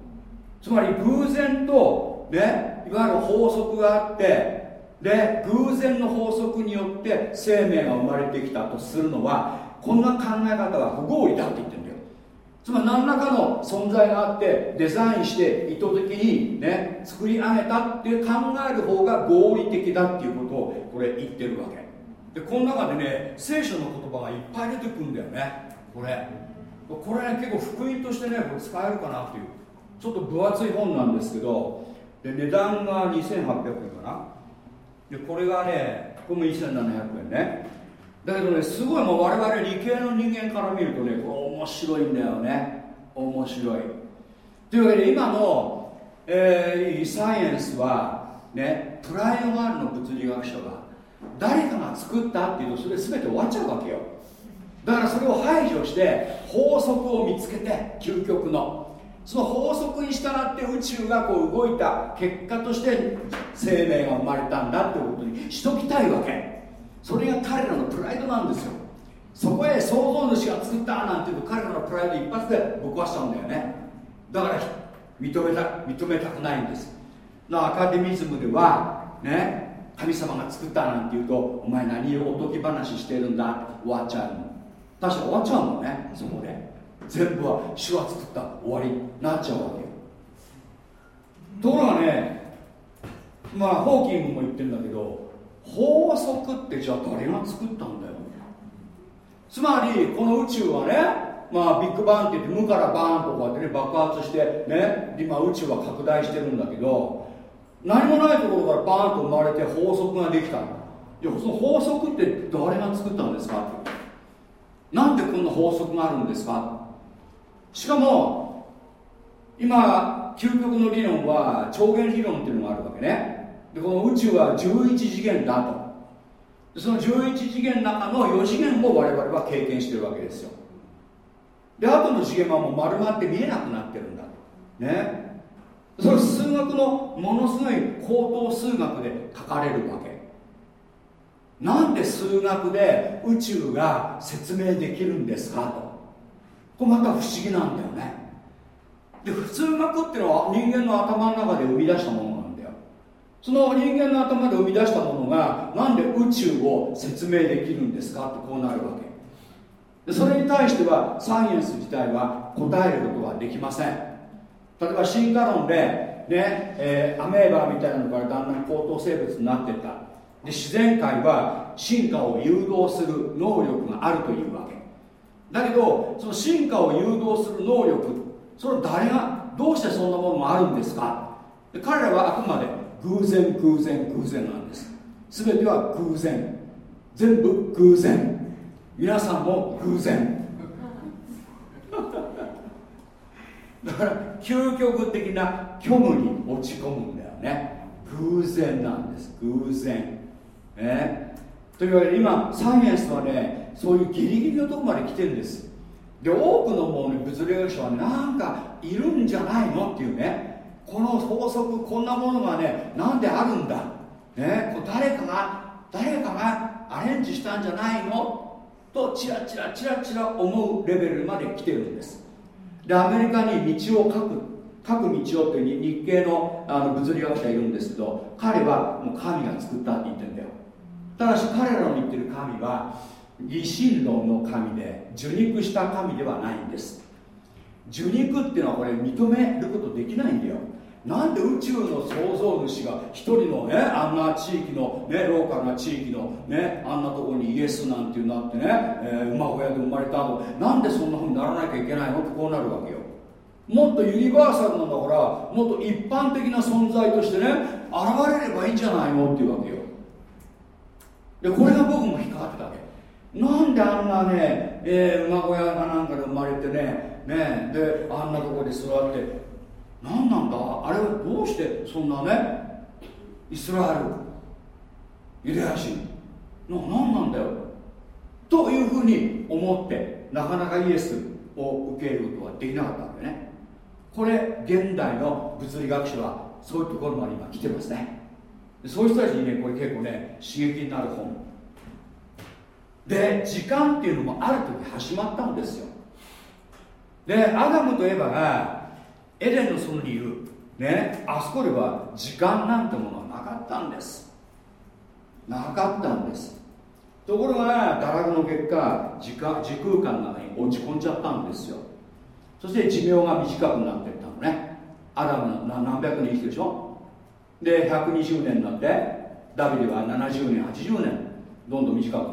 つまり偶然と、ね、いわゆる法則があってで偶然の法則によって生命が生まれてきたとするのはこんな考え方は不合理だって言ってるんだよ。つまり何らかの存在があってデザインして意図的にね作り上げたって考える方が合理的だっていうことをこれ言ってるわけ。でこの中でね聖書の言葉がいっぱい出てくるんだよね。これ。これね結構福音としてねこれ使えるかなっていう。ちょっと分厚い本なんですけどで値段が2800円かな。でこれがねこれも1700円ね。だけどねすごいもう我々理系の人間から見るとねこれ面白いんだよね。面白い。というわけで今の、えー、サイエンスはねプライドがあるの物理学者が誰かが作ったっていうとそれ全て終わっちゃうわけよ。だからそれを排除して法則を見つけて究極の。その法則に従って宇宙がこう動いた結果として生命が生まれたんだってことにしときたいわけ。それが彼らのプライドなんですよ。そこへ創造主が作ったなんていうと彼らのプライド一発でぶっ壊しちゃうんだよね。だから認めた認めたくないんです。アカデミズムではね神様が作ったなんていうとお前何をおとぎ話してるんだ？終わっちゃうの確か終わっちゃうのねそこで。全部は主は作った終わりになっちゃうわけよ。ところがねまあホーキングも言ってるんだけど法則ってじゃあ誰が作ったんだよ。つまりこの宇宙はねまあビッグバンって言って無からバーンとこうやってね爆発してね今宇宙は拡大してるんだけど何もないところからバーンと生まれて法則ができたんだいやその法則って誰が作ったんですかなんでこんな法則があるんですかしかも今究極の理論は超弦理論っていうのがあるわけね。でこの宇宙は11次元だと。その11次元の中の4次元を我々は経験してるわけですよ。で後の次元はもう丸まって見えなくなってるんだね。それ数学のものすごい高等数学で書かれるわけ。なんで数学で宇宙が説明できるんですかと。これまた不思議なんだよね。で普通学っていうのは人間の頭の中で生み出したものなんだよ。その人間の頭で生み出したものがなんで宇宙を説明できるんですか？ってこうなるわけ。でそれに対してはサイエンス自体は答えることはできません。例えば進化論でね、えー、アメーバみたいなのからだんだん高等生物になってった。で自然界は進化を誘導する能力があるというわけ。だけどその進化を誘導する能力それ誰がどうしてそんなものがあるんですか？で彼らはあくまで偶然偶然偶然なんです。全ては偶然。全部偶然。皆さんも偶然。[LAUGHS] だから究極的な虚無に落ち込むんだよね。偶然なんです。偶然。ねというわけで今サイエンスはねそういうギリギリのとこまで来てるんです。で多くのもうね物理学者はなんかいるんじゃないのっていうね。この法則こんなものがねなんであるんだ？ねこ誰かが誰かがアレンジしたんじゃないの？とチラチラチラチラ思うレベルまで来てるんです。でアメリカに道を書く書く道をっていう日系のあの物理学者いるんですけど彼はもう神が作ったって言ってるんだよ。ただし彼らの言ってる神は疑心論の神で受肉した神ではないんです。受肉っていうのはこれ認めることできないんだよ。なんで宇宙の創造主が一人のねあんな地域のねローカルな地域のねあんなとこにイエスなんていうなってね、えー、馬小屋で生まれた後なんでそんなふうにならなきゃいけないの？ってこうなるわけよ。もっとユニバーサルなんだからもっと一般的な存在としてね現れればいいんじゃないの？っていうわけよ。でこれが僕も引っかかってたわけ。なんであんなね、えー、馬小屋かなんかで生まれてねねであんなとこで座って何なんだ？あれはどうしてそんなねイスラエルユダヤ人な何なんだよ？というふうに思ってなかなかイエスを受けることはできなかったんだよね。これ現代の物理学者はそういうところまで今来てますね。そういう人たちにねこれ結構ね刺激になる本。で時間っていうのもある時始まったんですよ。でアダムとエバがエデンの園にいるねあそこでは時間なんてものはなかったんです。なかったんです。ところが堕落の結果時間時空間の中に落ち込んじゃったんですよ。そして寿命が短くなっていったのね。アダムの何百年生きてるでしょ？で120年になってダビデは70年80年どんどん短くな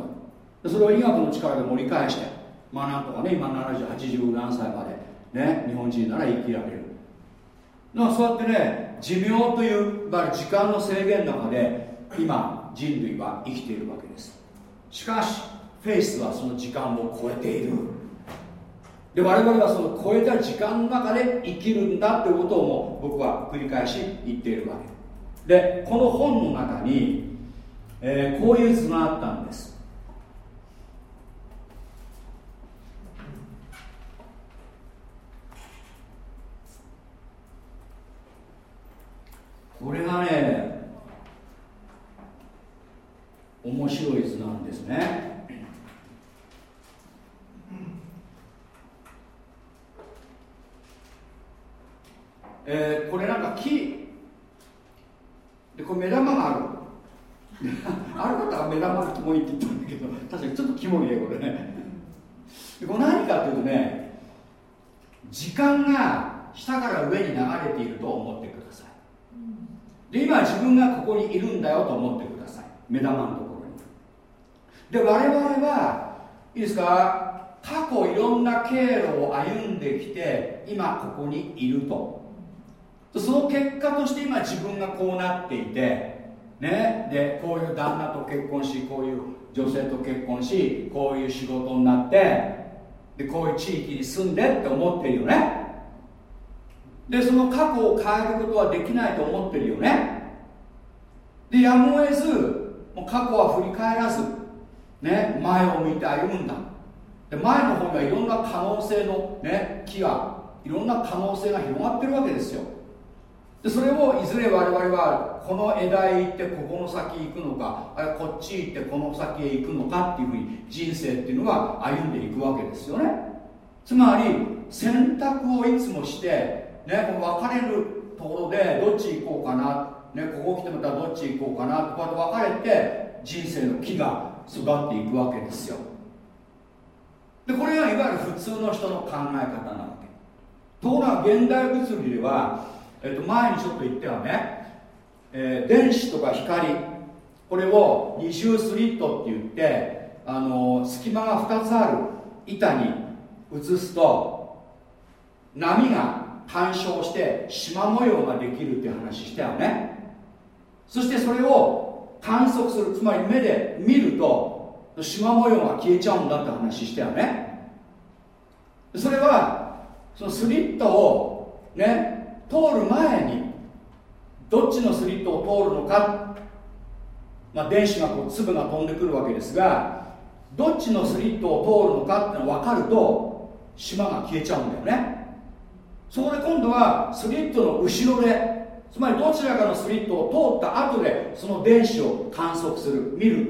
る。それを医学の力で盛り返してまあなんとかね今7080何歳までね日本人なら生きられる。だからそうやってね寿命といういわゆる時間の制限の中で今人類は生きているわけです。しかしフェイスはその時間を超えている。で我々はその超えた時間の中で生きるんだということをも僕は繰り返し言っているわけ。でこの本の中に、えー、こういう図があったんです。これがね面白い図なんですね。えー、これなんか木でこれ目玉がある。[LAUGHS] ある方は目玉がキモいって言ったんだけど確かにちょっとキモいねこれね。でこれ何かっていうとね時間が下から上に流れていると思ってください。で今自分がここにいるんだよと思ってください。目玉のところに。で我々はいいですか？過去いろんな経路を歩んできて今ここにいると。その結果として今自分がこうなっていてねでこういう旦那と結婚しこういう女性と結婚しこういう仕事になってでこういう地域に住んでって思ってるよね。でその過去を変えることはできないと思ってるよね。でやむを得ずもう過去は振り返らずね前を向いて歩むんだ。で前の方にはいろんな可能性のね木がいろんな可能性が広がってるわけですよ。でそれをいずれ我々はこの枝へ行ってここの先行くのかあこっち行ってこの先へ行くのかっていうふうに人生っていうのは歩んでいくわけですよね。つまり選択をいつもして、ね、この分かれるところでどっち行こうかな、ね、ここ来てまたどっち行こうかなってこうやって分かれて人生の木が育っていくわけですよ。でこれがいわゆる普通の人の考え方なわけ。ところが現代物理ではえっと、前にちょっと言ったよね、えー、電子とか光これを二重スリットって言ってあの隙間が2つある板に移すと波が干渉して縞模様ができるって話したよね。そしてそれを観測するつまり目で見ると縞模様が消えちゃうんだって話したよね。それはそのスリットをね通る前にどっちのスリットを通るのか、まあ、電子がこう粒が飛んでくるわけですがどっちのスリットを通るのかってのが分かると島が消えちゃうんだよね。そこで今度はスリットの後ろでつまりどちらかのスリットを通った後でその電子を観測する。見る。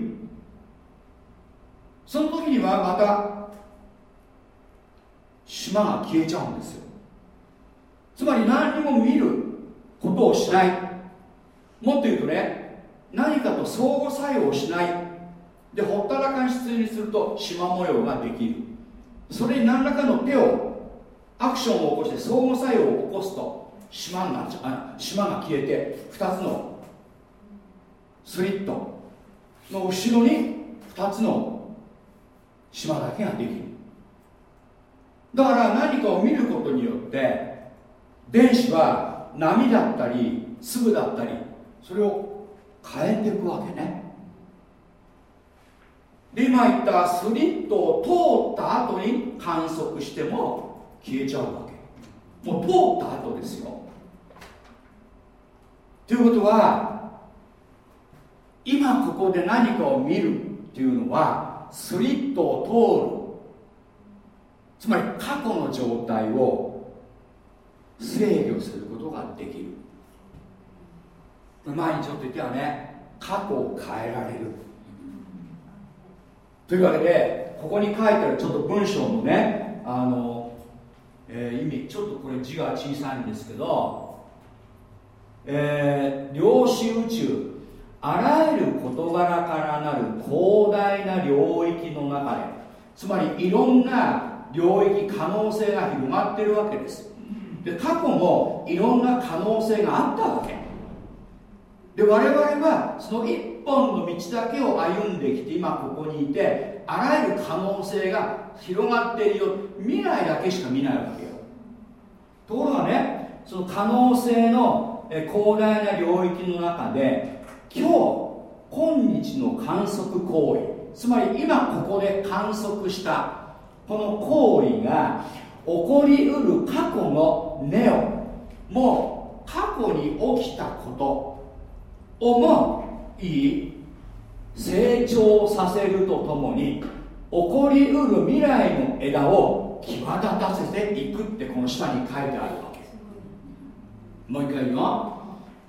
その時にはまた島が消えちゃうんですよ。つまり何にも見ることをしない。もっと言うとね何かと相互作用をしない。でほったらかしにすると縞模様ができる。それに何らかの手をアクションを起こして相互作用を起こすと島が島が消えて2つのスリットの後ろに2つの島だけができる。だから何かを見ることによって電子は波だったり粒だったりそれを変えていくわけね。で今言ったスリットを通った後に観測しても消えちゃうわけ。もう通った後ですよ。ということは今ここで何かを見るっていうのはスリットを通る。つまり過去の状態を制御することができる。前にちょっと言ったよね。過去を変えられる。というわけでここに書いてあるちょっと文章のねあの、えー、意味ちょっとこれ字が小さいんですけど、えー、量子宇宙あらゆる事柄からなる広大な領域の中でつまりいろんな領域可能性が広がってるわけですで過去もいろんな可能性があったわけ。で我々はその一本の道だけを歩んできて今ここにいてあらゆる可能性が広がっているよ。未来だけしか見ないわけよ。ところがねその可能性の広大な領域の中で今日今日の観測行為つまり今ここで観測したこの行為が起こりうる過去のネオ。もう過去に起きたこと。をもいい成長させるとともに起こりうる未来の枝を際立たせていくってこの下に書いてあるわけ。ですもう一回言うよ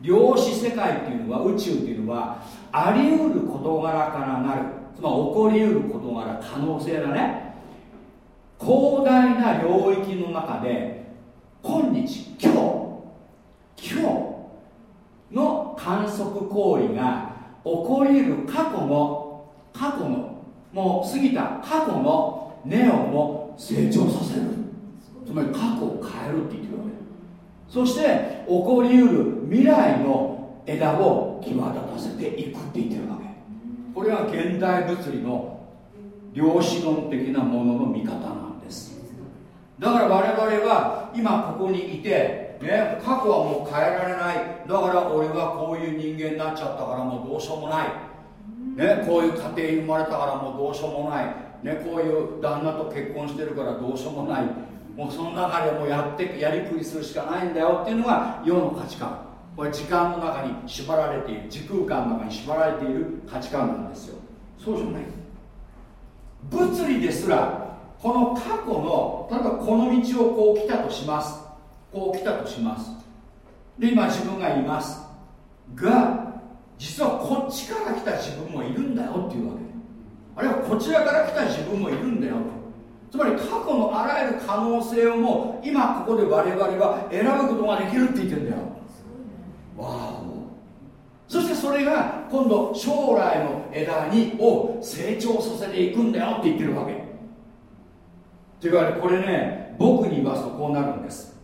量子世界っていうのは宇宙っていうのはあり得る事柄からなる。つまり起こりうる事柄可能性だね。広大な領域の中で今日今日今日の観測行為が起こり得る過去の過去のもう過ぎた過去のネオンを成長させる。つまり過去を変えるって言ってるわけ。そして起こりうる未来の枝を際立たせていくって言ってるわけ。これが現代物理の量子論的なものの見方なんです。だから我々は今ここにいてね、過去はもう変えられない。だから俺はこういう人間になっちゃったからもうどうしようもない、ね、こういう家庭に生まれたからもうどうしようもない、ね、こういう旦那と結婚してるからどうしようもない。もうその中でもやってやりくりするしかないんだよっていうのが世の価値観。これ時間の中に縛られている。時空間の中に縛られている価値観なんですよ。そうじゃない。物理ですらこの過去の例えばこの道をこう来たとします。こう来たとします。で今自分がいます。が実はこっちから来た自分もいるんだよっていうわけ。あるいはこちらから来た自分もいるんだよつまり過去のあらゆる可能性をも今ここで我々は選ぶことができるって言ってるんだよ。わおそしてそれが今度将来の枝にを成長させていくんだよって言ってるわけ。というかこれね僕に言わすとこうなるんです。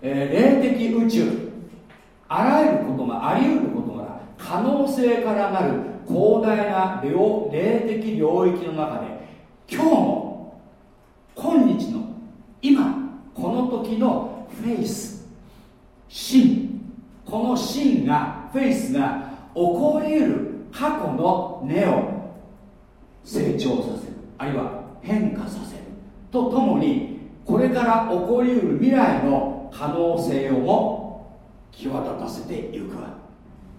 えー、霊的宇宙あらゆることがあり得ることが可能性からなる広大な霊的領域の中で今日も今日の今この時のフェイス真この真がフェイスが起こり得る過去の根を成長させるあるいは変化させるとともにこれから起こり得る未来の可能性をも際立たせていく。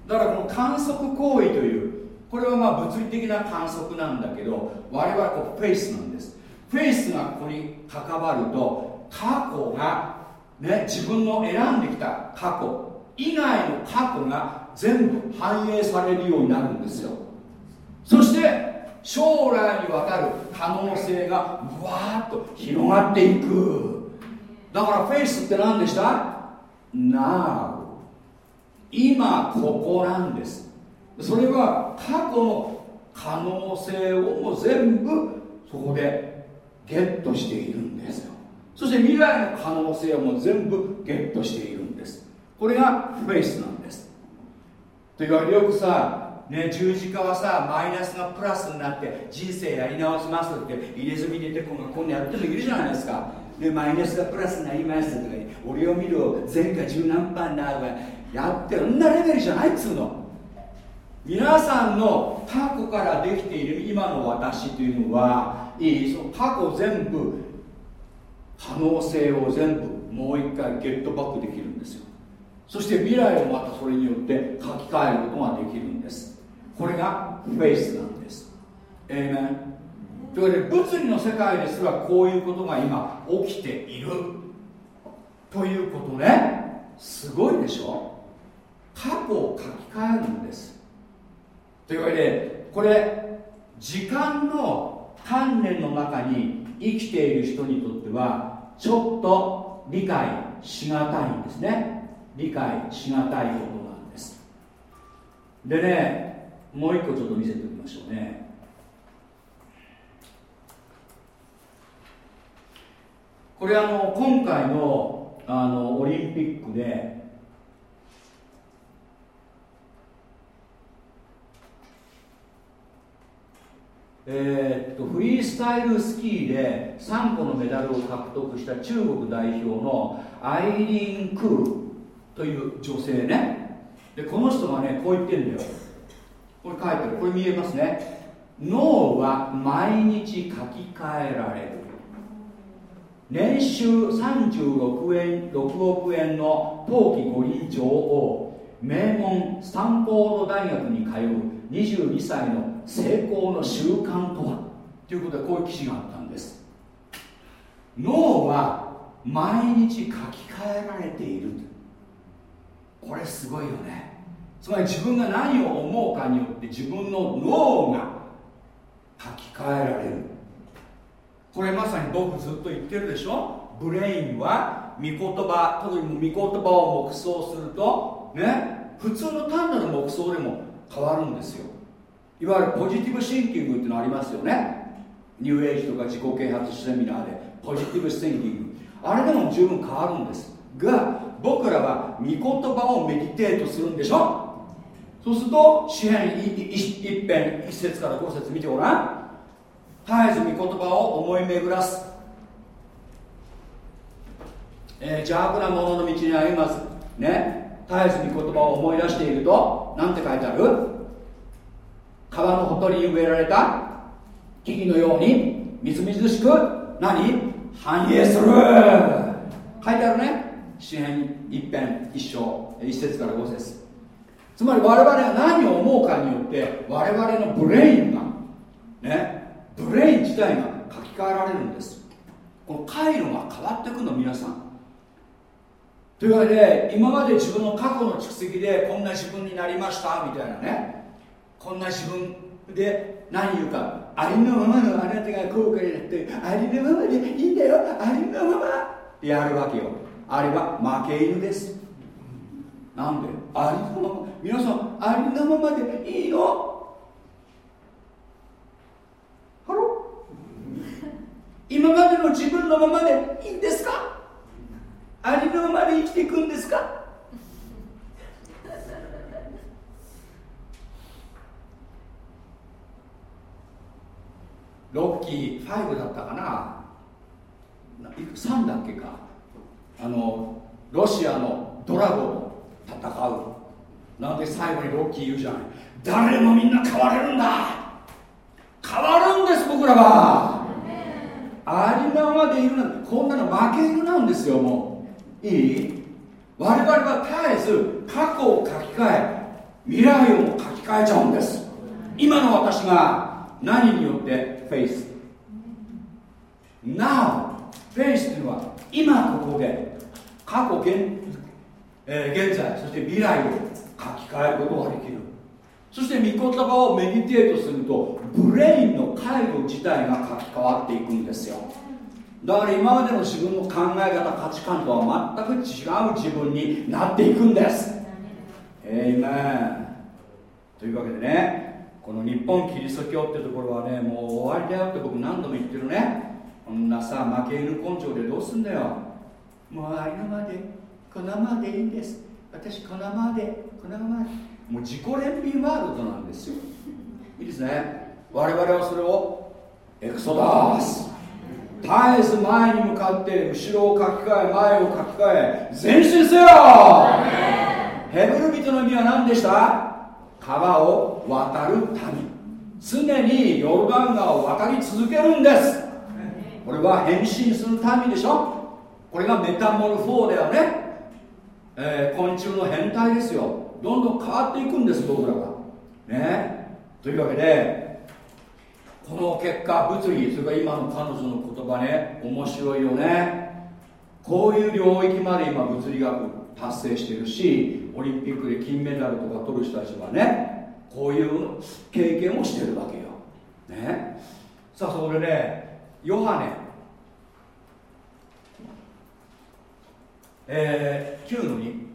だからこの観測行為というこれはまあ物理的な観測なんだけど我々はこうフェイスなんです。フェイスがここに関わると過去が、ね、自分の選んできた過去以外の過去が全部反映されるようになるんですよ。将来にわたる可能性がわーっと広がっていく。だからフェイスって何でした ?Now 今ここなんです。それは過去の可能性をも全部そこでゲットしているんですよ。そして未来の可能性をも全部ゲットしているんです。これがフェイスなんです。と言われてよくさ、ね、十字架はさマイナスがプラスになって人生やり直しますって入れ墨入れてこんなやってるのいるじゃないですか。でマイナスがプラスになりますとか俺を見る前回十何パンなとかやってるんなレベルじゃないっつうの。皆さんの過去からできている今の私というのはいいその過去全部可能性を全部もう一回ゲットバックできるんですよ。そして未来をまたそれによって書き換えることができるんです。これがフェイスなんです。ええねというわけで物理の世界ですらこういうことが今起きている。ということね。すごいでしょ？過去を書き換えるんです。というわけでこれ時間の観念の中に生きている人にとってはちょっと理解しがたいんですね。理解しがたいことなんです。でねもう一個ちょっと見せておきましょうね。これあの今回のあのオリンピックでえ、っとフリースタイルスキーで3個のメダルを獲得した中国代表のアイリーン・クーという女性ね。でこの人がねこう言ってるんだよ。これ書いてる。これ見えますね。脳は毎日書き換えられる。年収36円6億円の冬季五輪女王名門スタンフォード大学に通う。22歳の成功の習慣とは。ということでこういう記事があったんです。脳は毎日書き換えられている。これすごいよね。つまり自分が何を思うかによって自分の脳が書き換えられる。これまさに僕ずっと言ってるでしょ？ブレインは御言葉特に御言葉を黙想するとね？普通の単なる黙想でも変わるんですよ。いわゆるポジティブシンキングっていうのありますよね。ニューエイジとか自己啓発セミナーでポジティブシンキング。あれでも十分変わるんです。が僕らは御言葉をメディテートするんでしょ？そうすると詩篇一編一節から五節見てごらん。絶えず御言葉を思い巡らす、えー、邪悪な者のの道に歩まずね絶えず御言葉を思い出していると何て書いてある？川のほとりに植えられた木々のようにみずみずしく何？繁栄する。書いてあるね。詩篇一編一章一節から五節。つまり我々が何を思うかによって我々の brain がね brain 自体が書き換えられるんです。この回路が変わってくの皆さん。というわけで今まで自分の過去の蓄積でこんな自分になりましたみたいなね。こんな自分で何言うか。ありのままのあなたが後悔になってありのままでいいんだよ。ありのまま。ってやるわけよ。あれは負け犬です。なんで？ありのまま。皆さんありのままでいいのハロ今までの自分のままでいいんですか？ありのままで生きていくんですか？ロッキー5だったかな？3だっけか？あのロシアのドラゴン。戦うなんで最後にロッキー言うじゃない？誰もみんな変われるんだ！変わるんです僕らは！ありのままでいるなんてこんなの負け犬なんですよもう。いい？我々は絶えず過去を書き換え未来をも書き換えちゃうんです。今の私が何によってフェイス？Now フェイスというのは今ここで。過去現,、えー、現在そして未来を書き換えることができる。そして御言葉を meditate すると brain の回路自体が書き換わっていくんですよ。だから今までの自分の考え方価値観とは全く違う自分になっていくんです。えいめんというわけでねこの日本キリスト教ってところはねもう終わりだよって僕何度も言ってるね。こんなさ負け犬根性でどうすんだよ。もうありのまで。このままでいいんです。私このままで。このままもう自己憐憫ワールドなんですよ。いいですね。我々はそれをエクソダース。絶えず前に向かって後ろを書き換え前を書き換え前進せよ。ヘブル人の意味は何でした？川を渡る民。常にヨルダン川を渡り続けるんです。これは変身する民でしょ？これがメタモルフォーだよね、えー、昆虫の変態ですよ。どんどん変わっていくんです僕らはね。というわけでこの結果物理それから今の彼女の言葉ね面白いよね。こういう領域まで今物理学達成してるしオリンピックで金メダルとか取る人たちはねこういう経験をしてるわけよ、ね、さあそこでねヨハネ。えー、9の2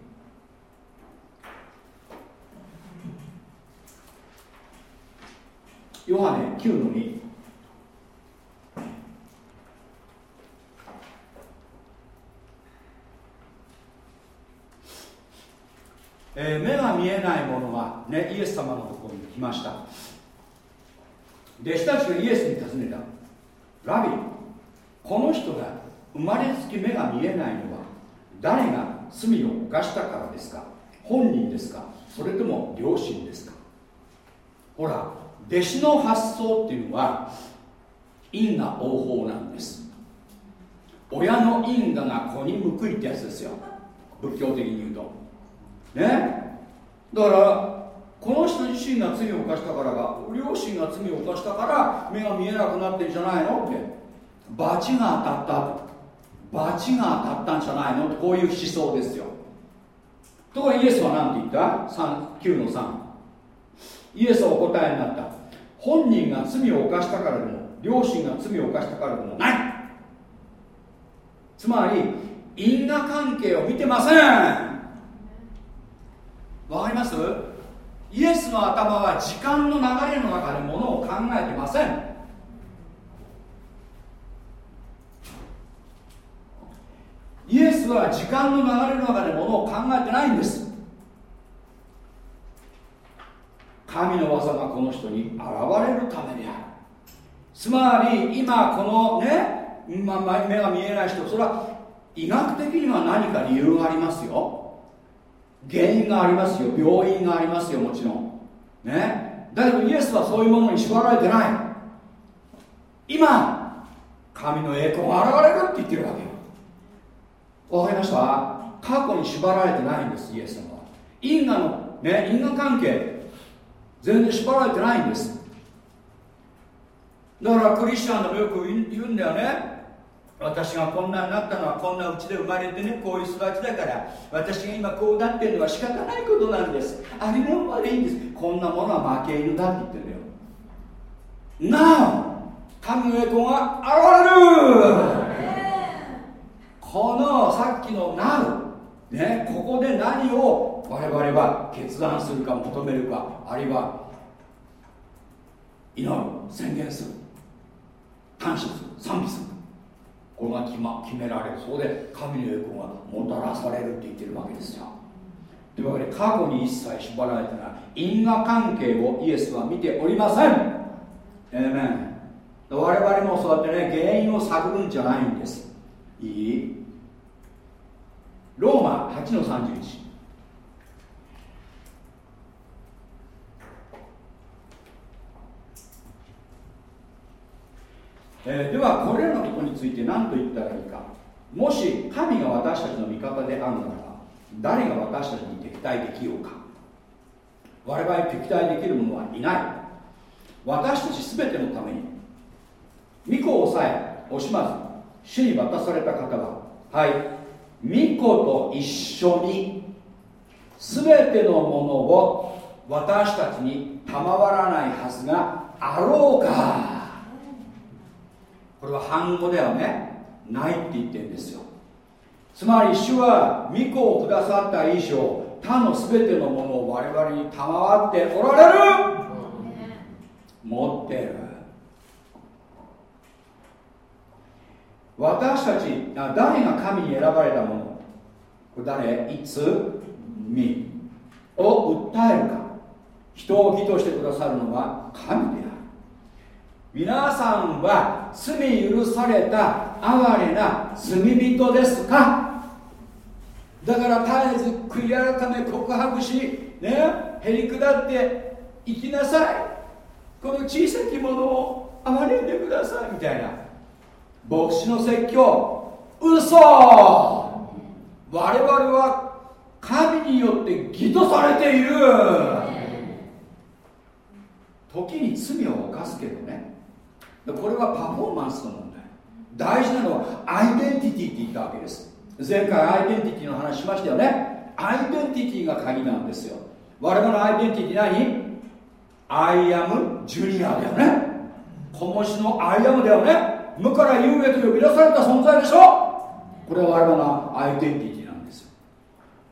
ヨハネ9の2えー、目が見えないものが、ね、イエス様のところに来ました。弟子たちがイエスに尋ねた。ラビこの人が生まれつき目が見えないのは誰が罪を犯したからですか？本人ですか？それとも両親ですか？ほら弟子の発想っていうのは因果応報なんです。親の因果が子に報いってやつですよ。仏教的に言うと。ね？だからこの人自身が罪を犯したからが両親が罪を犯したから目が見えなくなってんじゃないの？って。罰が当たった罰が当たったんじゃないの？ってこういう思想ですよ。ところがイエスは何て言った ?9 の3イエスはお答えになった。本人が罪を犯したからでも両親が罪を犯したからでもない。つまり因果関係を見てません。わかります？イエスの頭は時間の流れの中でものを考えてません。イエスは時間の流れの中でものを考えてないんです。神の技がこの人に現れるためである。つまり今このね、まあ、目が見えない人それは医学的には何か理由がありますよ。原因がありますよ。病院がありますよもちろん。ね。だけどイエスはそういうものに縛られてない。今神の栄光が現れるって言ってるわけ。わかりました？過去に縛られてないんですイエス様は。因果のね因果関係。全然縛られてないんです。だからクリスチャンでもよく言うんだよね。私がこんなになったのはこんなうちで生まれてねこういう育ちだから私が今こうなってるのは仕方ないことなんです。あれのままでいいんです。こんなものは負け犬だって言ってるんだよ。なお神の栄光が現れる。このさっきのなうねここで何を我々は決断するか求めるかあるいは祈る宣言する感謝する賛美する。これが決,、ま、決められる。そこで神の栄光がもたらされるって言ってるわけですよ。というわけで過去に一切縛られてない因果関係をイエスは見ておりません。えー、ね我々もそうやってね原因を探るんじゃないんです。いい。ローマ8の31えー、ではこれらのことについて何と言ったらいいか。もし神が私たちの味方であるならば誰が私たちに敵対できようか。我々敵対できる者はいない。私たち全てのために御子を抑え惜しまず主に渡された方ははい御子と一緒に全てのものを私たちに賜らないはずがあろうか。これは反語ではねないって言ってるんですよ。つまり主は御子をくださった以上他の全てのものを我々に賜っておられる。持ってる私たち誰が神に選ばれたもの？これ誰？いつ？み。を訴えるか。人を義としてくださるのは神である。皆さんは罪許された哀れな罪人ですか？だから絶えず悔い改め告白しねへりくだって生きなさい。この小さきものを憐れんでください。みたいな。牧師の説教。嘘。我々は神によって義とされている。時に罪を犯すけどね。これはパフォーマンスの問題。大事なのはアイデンティティって言ったわけです。前回アイデンティティの話しましたよね。アイデンティティが鍵なんですよ。我々のアイデンティティ何？ I am Junior だよね。小文字の I am だよね。無から有へと呼び出された存在でしょこれは我々のアイデンティティなんです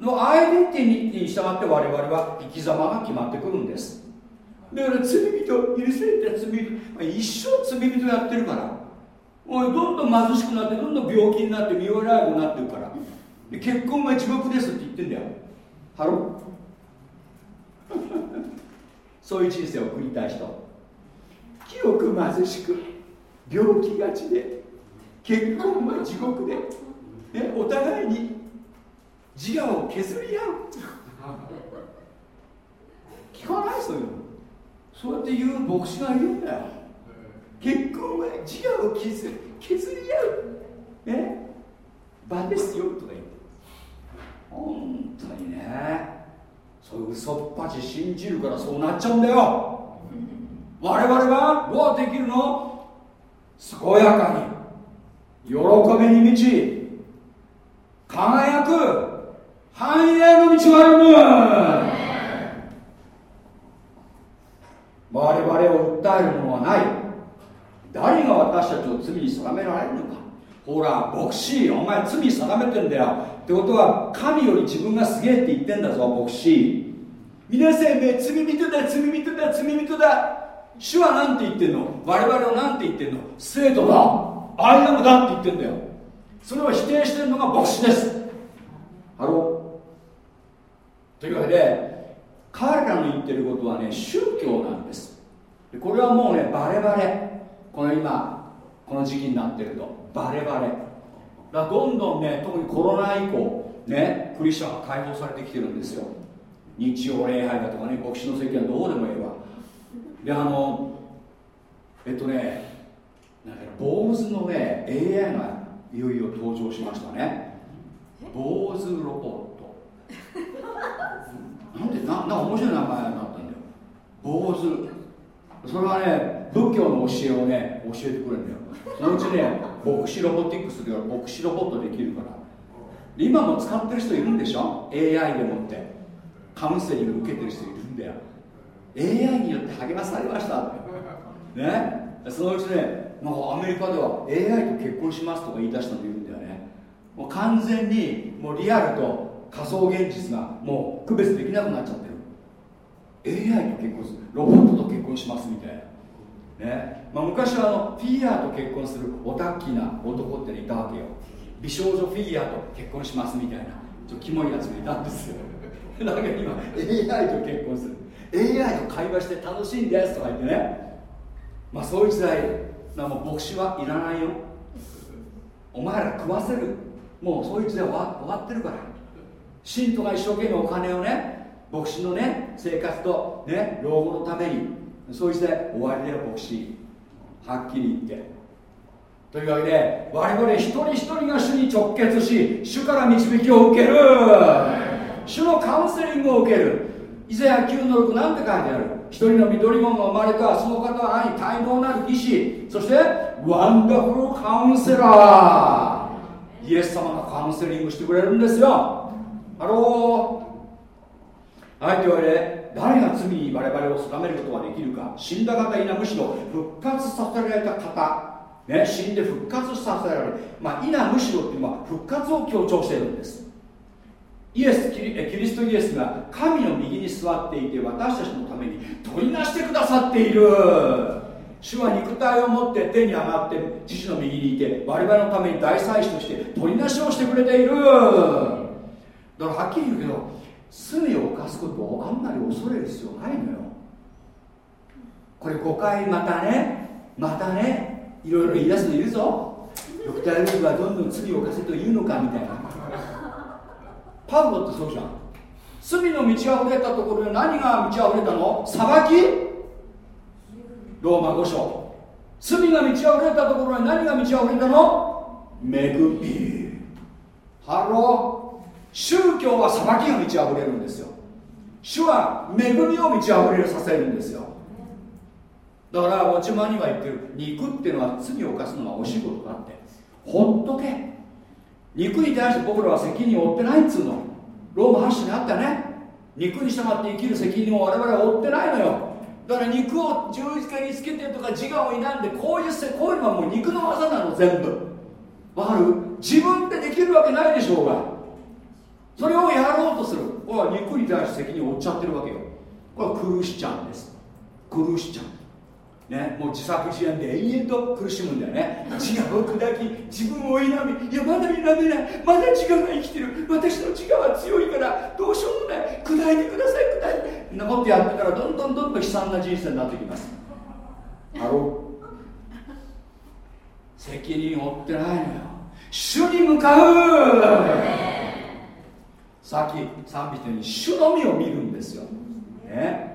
のアイデンティティに従って我々は生き様が決まってくるんです。だから罪人許された罪人一生罪人やってるから。おいどんどん貧しくなってどんどん病気になって身寄らなくなってるから。で結婚は地獄ですって言ってんだよ。ハロ [LAUGHS] そういう人生を送りたい人。清く貧しく病気がちで結婚は地獄で、ね、お互いに自我を削り合う。聞かないそういうの。そうやって言う牧師がいるんだよ。結婚は自我を削削り合う。ね。場ですよとか言って。本当にね。そういう嘘っぱち信じるからそうなっちゃうんだよ。我々はどうできるの？健やかに喜びに満ち輝く繁栄の道を歩む。我々を訴えるものはない。誰が私たちを罪に定められるのか。ほら牧師お前罪定めてんだよ。ってことは神より自分がすげえって言ってんだぞ牧師。皆さんね罪人だ罪人だ罪人だ。主は何て言ってんの？我々は何て言ってんの？生徒だ。アイアムだって言ってんだよ。それを否定してるのが牧師です。ハロー。というわけで彼らの言ってることはね宗教なんです。これはもうねバレバレ。この今この時期になってるとバレバレ。だどんどんね特にコロナ以降ねクリスチャンが解放されてきてるんですよ。日曜礼拝だとかね牧師の席はどうでもいいわ。であのえっとねなんか坊主のね AI がいよいよ登場しましたね。坊主ロボット。なんでなな面白い名前になったんだよ。坊主。それはね仏教の教えをね教えてくれるんだよ。そのうちね牧師ロボティックスでは牧師ロボットできるから。今も使ってる人いるんでしょ？AI でもって。カウンセリング受けてる人いるんだよ AI によって励まされました。ね？そのうちねなんかアメリカでは AI と結婚しますとか言い出したのいるんだよね。もう完全にもうリアルと仮想現実がもう区別できなくなっちゃってる。AI と結婚する。ロボットと結婚しますみたいな。ね？まあ、昔はあのフィギュアと結婚するオタッキーな男っていたわけよ。美少女フィギュアと結婚しますみたいなちょっとキモいやつがいたんですよ。だけど今 AI と結婚する。AI と会話して楽しいんですとか言ってね。まあそういう時代なもう牧師はいらないよ。お前ら食わせる。もうそういう時代終わ終わってるから。信徒が一生懸命お金をね牧師のね生活とね老後のためにそういう時代終わりだよ牧師。はっきり言って。というわけで我々一人一人が主に直結し主から導きを受ける。主のカウンセリングを受ける。イザヤ9の6なんて書いてある。一人の緑門が生まれたその方は何大能なる議士。そして Wonderful Counselor イエス様がカウンセリングしてくれるんですよ。ハローはいというわけで誰が罪に我々を定めることができるか死んだ方いなむしろ復活させられた方。ね、死んで復活させられる、まあ、いなむしろっていうのは復活を強調しているんです。イエスキリキリストイエスが神の右に座っていて私たちのために取りなしてくださっている。主は肉体を持って手に上がって父の右にいて我々のために大祭司として取りなしをしてくれている。だからはっきり言うけど罪を犯すことをあんまり恐れる必要ないのよ。これ誤解またねまたねいろいろ言い出すのいるぞ。ドクター・ウェブはどんどん罪を犯せと言うのかみたいなパウロってそうじゃん罪の満ち溢れたところで何が満ち溢れたの？裁き？ローマ5章。罪が満ち溢れたところに何が満ち溢れたの？恵みハロー。宗教は裁きが満ち溢れるんですよ。主は恵みを満ち溢れさせるんですよ。だから持ち間には言ってる。肉っていうのは罪を犯すのはお仕事だって。ほっとけ。肉に対して僕らは責任を負ってないっつうの。ローマ8章にあったね。肉に従って生きる責任を我々は負ってないのよ。だから肉を十字架につけてとか自我を否んでこういうせこういうのはもう肉の技なの全部。わかる？自分でできるわけないでしょうが。それをやろうとする。これは肉に対して責任を負っちゃってるわけよ。これはクルシチャンです。クルシチャンね、もう自作自演で延々と苦しむんだよね。自我を砕き自分を否みいやまだ否めない。まだ自我が生きてる。私の自我は強いからどうしようもない。砕いてください砕いて。なことやってたらどんどんどんどん悲惨な人生になってきます。ハロ責任を負ってないのよ。主に向かう。さっき賛美したように主のみを見るんですよ、ね、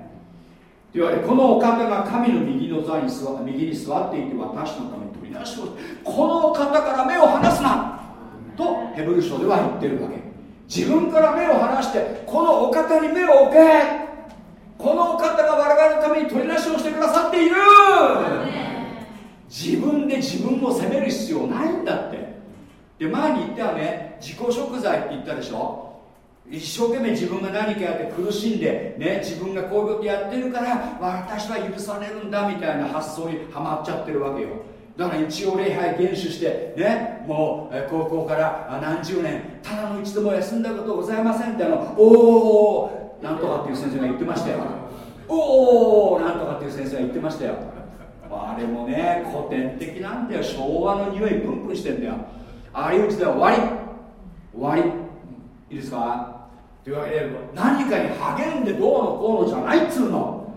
というわけでこのお方が神の右の座に座右に座っていて私のために取り出しをこのお方から目を離すなとヘブル書では言ってるわけ。自分から目を離してこのお方に目を置けこのお方が我々のために取り出しをしてくださっている。自分で自分を責める必要ないんだって。で前に言ったよね自己贖罪って言ったでしょ。一生懸命自分が何かやって苦しんで、ね、自分がこういうことやってるから私は許されるんだみたいな発想にはまっちゃってるわけよ。だから一応礼拝厳守してねもう高校から何十年ただの一度も休んだことございませんってあのおおなんとかっていう先生が言ってましたよ。おおなんとかっていう先生が言ってましたよ。あれもね古典的なんだよ。昭和の匂いプンプンしてんだよ。ありうちでは終わり。終わり。いいですか？というわ。けで何かに励んでどうのこうのじゃないっつうの。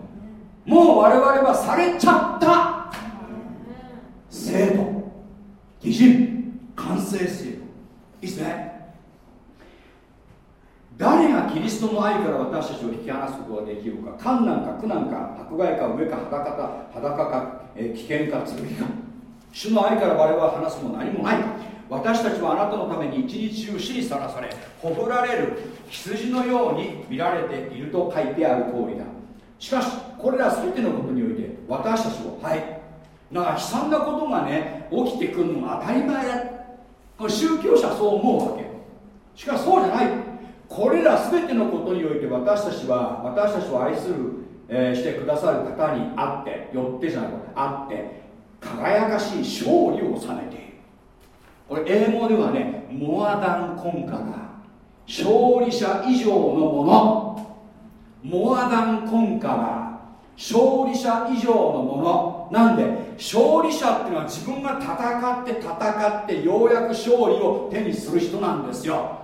もう我々はされちゃった。生徒義人。完成していいいですね。誰がキリストの愛から私たちを引き離すことができるか。困難か苦難か迫害か上か裸か裸か、え危険か剣か。主の愛から我々は話すも何もない。私たちはあなたのために一日中死にさらされほふられる羊のように見られていると書いてある通りだ。しかしこれら全てのことにおいて私たちをはい。だから悲惨なことがね起きてくるのが当たり前だこれ宗教者はそう思うわけ。しかしそうじゃない。これら全てのことにおいて私たちは私たちを愛する、えー、してくださる方にあってよってじゃないあって輝かしい勝利を収めている。これ英語ではねモアダンコンカが勝利者以上のもの。モアダンコンカが勝利者以上のもの。なんで勝利者っていうのは自分が戦って戦ってようやく勝利を手にする人なんですよ。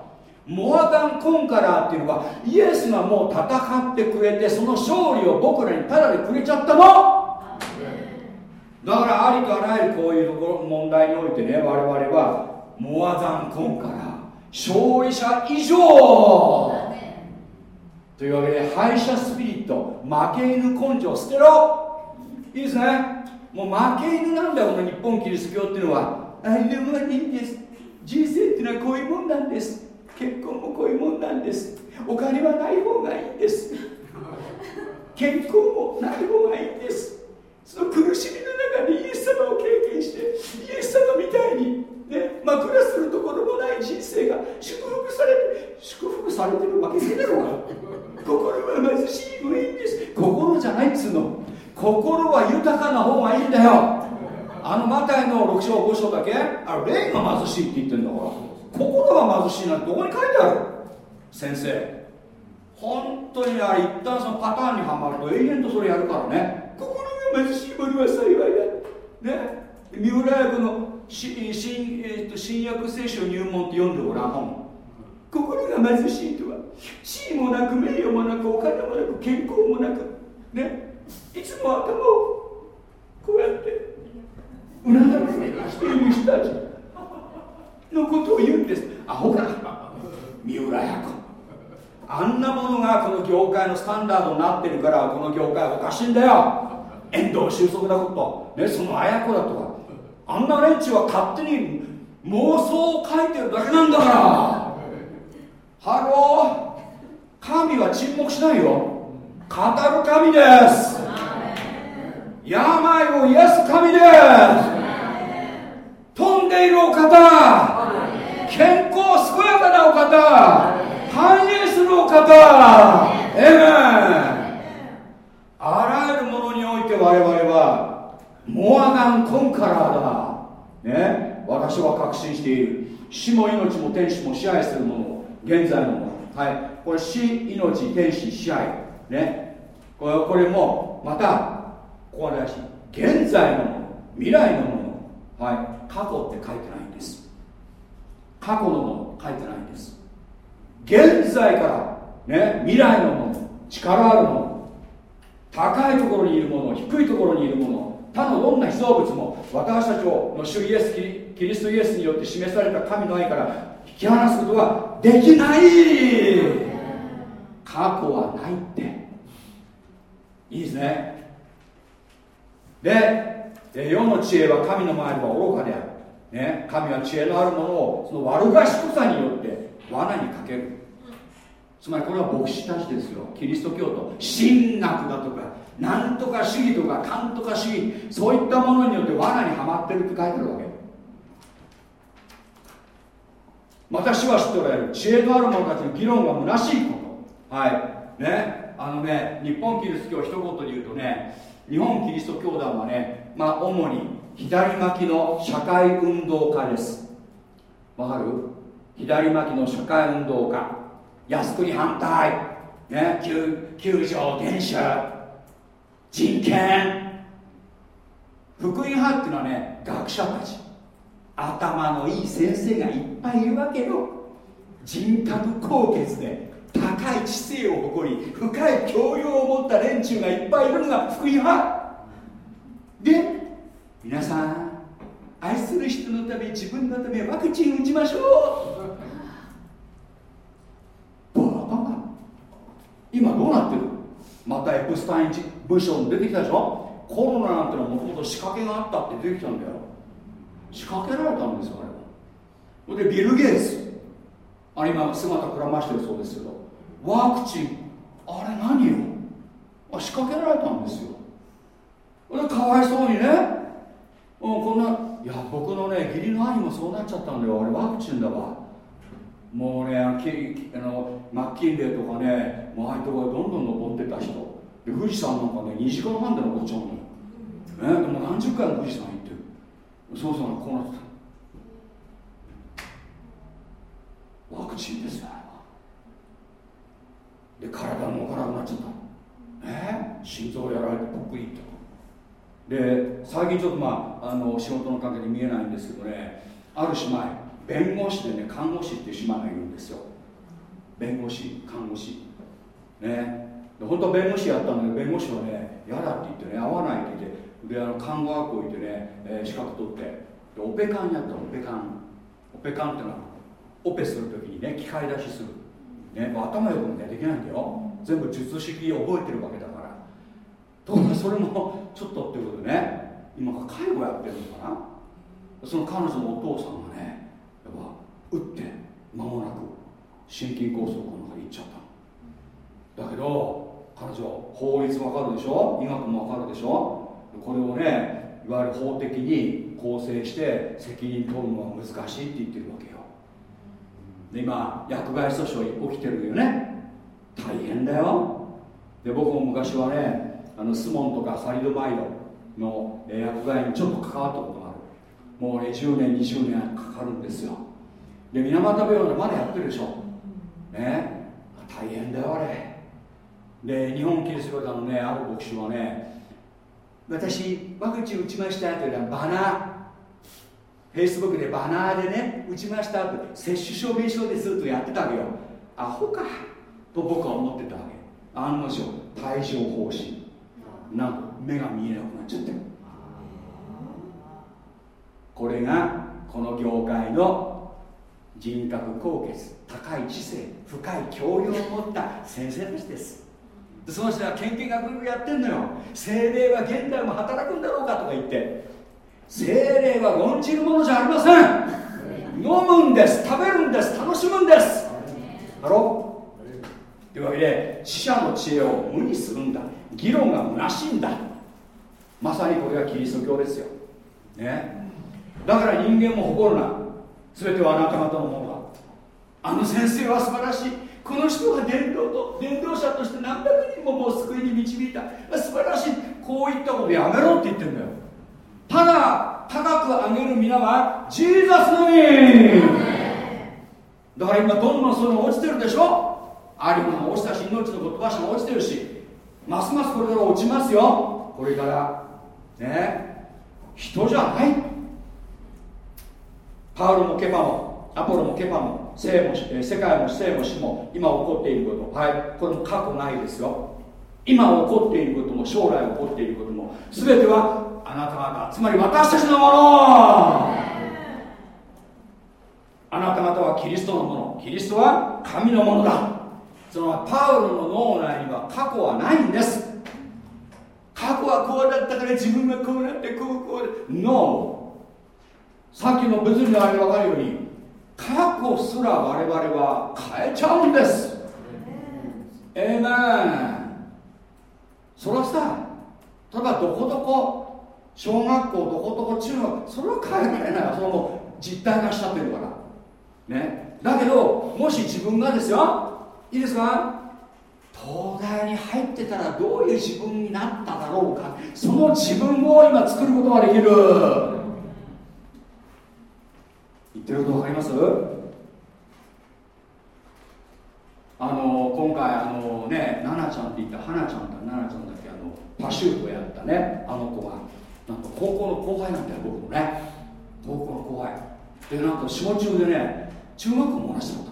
モアダンコンカラーっていうのはイエスがもう戦ってくれてその勝利を僕らにただでくれちゃったの。だからありとあらゆるこういうところ問題においてね我々はモアザンコンから勝利者以上。というわけで敗者スピリット負け犬根性捨てろ。いいですね。もう負け犬なんだこの日本キリスト教っていうのは。あれでもいいんです。人生っていうのはこういうもんなんです。結婚もこういうもんなんです。お金はない方がいいんです。健康もない方がいいんです。その苦しみの中でイエス様を経験してイエス様みたいにね枕するところもない人生が祝福されて祝福されてるわけねえだろうが心は貧しいもいいんです。心じゃないっつうの。心は豊かな方がいいんだよ。あのマタイの6章5章だけあれ霊が貧しいって言ってんだから。心が貧しいなんてどこに書いてある？先生。本当にあれ一旦そのパターンにはまると永遠とそれやるからね。貧しい者は幸いだ。ね。三浦役の新,、えー、と新約聖書入門って読んでごらん本。心が貧しいとは。地位もなく名誉もなくお金もなく健康もなく。ね。いつも頭をこうやってうなだれしている人たち。のことを言うんです。アホか。三浦綾子。あんなものがこの業界のスタンダードになってるからこの業界おかしいんだよ。遠藤周作なこと、ね、その綾子だとかあんな連中は勝手に妄想を書いてるだけなんだから。ハロー。神は沈黙しないよ。語る神です。病を癒す神です。飛んでいるお方。健康健やかなお方。繁栄するお方。ええあらゆる我々はモアガンコンカラーだ。ね？私は確信している。死も命も天使も支配するもの現在のもの。はい。これ死命天使支配。ね？これこれもまたここは大事現在のもの未来のもの。はい。過去って書いてないんです。過去のもの書いてないんです。現在からね？未来のもの。力あるもの。高いところにいるもの低いところにいるもの他のどんな被造物も私たちをの主イエスキリストイエスによって示された神の愛から引き離すことはできない。過去はないって。いいですね。で世の知恵は神の前では愚かである、ね、神は知恵のあるものをその悪賢さによって罠にかける。つまりこれは牧師たちですよ。キリスト教徒。神学だとかなんとか主義とか勘とか主義。そういったものによって罠にはまってるって書いてあるわけ。私は知っておられる。知恵のある者たちの議論は虚しいこと。はい。ね。あのね日本キリスト教一言で言うとね日本キリスト教団はねまあ主に左巻きの社会運動家です。わかる？左巻きの社会運動家。靖国反対、ね、救助原種人権。福音派っていうのはね学者たち。頭のいい先生がいっぱいいるわけよ。人格高潔で高い知性を誇り深い教養を持った連中がいっぱいいるのが福音派。で皆さん愛する人のため自分のためワクチン打ちましょうバカか今どうなってる？またエプスタイン文章も出てきたでしょ？コロナなんてのはもともと仕掛けがあったって出てきたんだよ。仕掛けられたんですよあれは。でビル・ゲイツ。あれ今姿くらましてるそうですけど。ワクチン。あれ何よ？あ仕掛けられたんですよ。でかわいそうにね。もうこんないや僕のね義理の兄もそうなっちゃったんだよ。あれワクチンだわ。もうねあのマッキンレーとかねもうああいうところどんどん登ってた人。で富士山なんかね2時間半で登っちゃうのよ、ね、でも何十回も富士山行ってる。そうそうこうなってた。ワクチンですよで体も動かなくなっちゃった。え？心臓やられてぽっくりいったで最近ちょっとまああの仕事の関係で見えないんですけどねある姉妹弁護士でね看護師っていう姉妹がいるんですよ。弁護士看護師。ね。本当は弁護士やったんだけど弁護士はね嫌だって言ってね合わないって言ってであの看護学校行ってね、えー、資格取ってでオペカンやったのオペカンオペカンってのはオペするときにね機械出しする。ね、頭よくもねできないんだよ。全部術式覚えてるわけだから。ところがそれもちょっとっていうことでね今介護やってるのかな。その彼女のお父さんがね打って間もなく心筋梗塞の中に行っちゃった。だけど彼女法律わかるでしょ？医学もわかるでしょ？これをねいわゆる法的に構成して責任取るのは難しいって言ってるわけよ。で今薬害訴訟起きてるよね。大変だよ。で僕も昔はねあのスモンとかサリドマイドの薬害にちょっと関わったことがある。もうね10年20年かかるんですよ。で水俣病でまだやってるでしょ。ね。大変だよあれ。で日本キリスト教のねある牧師はね私ワクチン打ちましたというのはバナー。フェイスブックでバナーでね打ちましたって接種証明書ですとやってたわけよ。アホかと僕は思ってたわけ。案の定帯状疱疹。なんと目が見えなくなっちゃってこれがこの業界の人格高潔高い知性深い教養を持った先生たちです。その人は研究学部やってんのよ。精霊は現代も働くんだろうかとか言って。精霊は論じるものじゃありません。飲むんです食べるんです楽しむんです。ハロというわけで死者の知恵を無にするんだ。議論が虚しいんだ。まさにこれがキリスト教ですよ。ね。だから人間も誇るな。全てはあなた方のものだあの先生は素晴らしい。この人が伝道と伝道者として何百人ももう救いに導いた。素晴らしい。こういったことやめろって言ってんだよ。ただ高く上げる皆はジーザスのみ。だから今どんどんそれが落ちてるでしょ。有馬も落ちたし命の言葉しも落ちてるし。ますますこれから落ちますよ。これからね人じゃない。パウロもケパもアポロもケパも生も世界も生も死も今起こっていること。はい。これも過去ないですよ。今起こっていることも将来起こっていることも全てはあなた方。つまり私たちのもの。あなた方はキリストのもの。キリストは神のものだ。そのパウロの脳内には過去はないんです。過去はこうだったから自分がこうなってこうこう No さっきの物理のあれ分かるように過去すら我々は変えちゃうんです。ええー、それはさ例えばどこどこ小学校どこどこ中学それは変えられないそれも実体化しちゃってるから。ね。だけどもし自分がですよ。いいですか？東大に入ってたらどういう自分になっただろうか。その自分を今作ることができる。ってること分かります？あの今回あのね奈々ちゃんって言った花ちゃんだ奈々ちゃんだけ？あのパシュートやったね。あの子が。なんと高校の後輩なんだよ僕もね。高校の後輩。でなんと下中でね中学校も同じだった。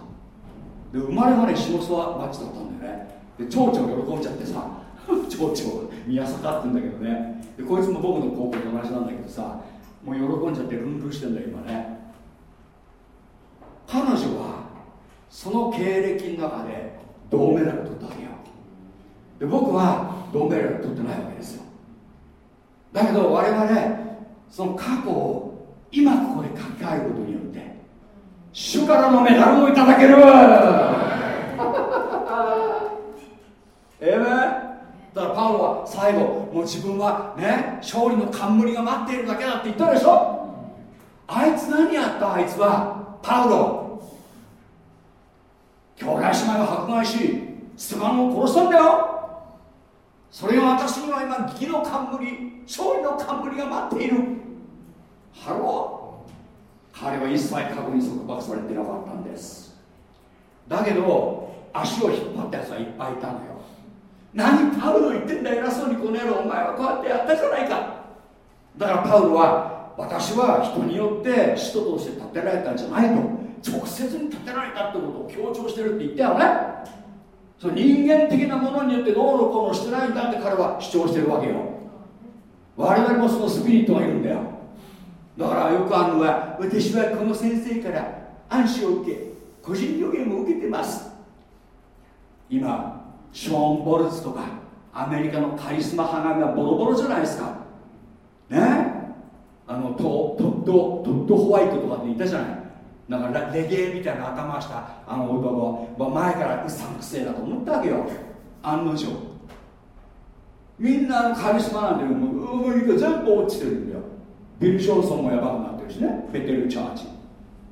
で生まれがね下諏訪町だったんだよね。で蝶々喜んじゃってさ [LAUGHS] 蝶々宮坂って言うんだけどね。でこいつも僕の高校と同じなんだけどさもう喜んじゃってルンルンしてんだよ今ね。彼女はその経歴の中で銅メダルを取ったわけよ。で僕は銅メダルを取ってないわけですよ。だけど我々その過去を今ここで書き換えることによって主からのメダルをいただける。え [LAUGHS] えー、だからパウロは最後もう自分はね勝利の冠が待っているだけだって言ったでしょ？あいつ何やった？あいつはパウロ。兄弟姉妹を迫害しステファンを殺したんだよ。それが私には今義の冠勝利の冠が待っている。 Hello。彼は一切過去に束縛されてなかったんです。だけど足を引っ張ったやつはいっぱいいたのよ。何パウロ言ってんだ偉そうにこの野郎お前はこうやってやったじゃないか。だからパウロは私は人によって使徒として立てられたんじゃないと直接に立てられたってことを強調してるって言ったよねその人間的なものによって脳のこのしてないんだって彼は主張してるわけよ。我々もそのスピリットがいるんだよ。だからよくあるのは私はこの先生から暗視を受け個人予言も受けてます。今ショーン・ボルツとかアメリカのカリスマ派がボロボロじゃないですか。ね？あのトトッドトホワイトとかって言ったじゃない。なんかレゲエみたいな頭したあの男は前からうさんくせえだと思ったわけよ。案の定。みんなカリスマなんてもう全部落ちてるんだよ。ビル・ションソンもやばくなってるしね。ベテル・チャーチ。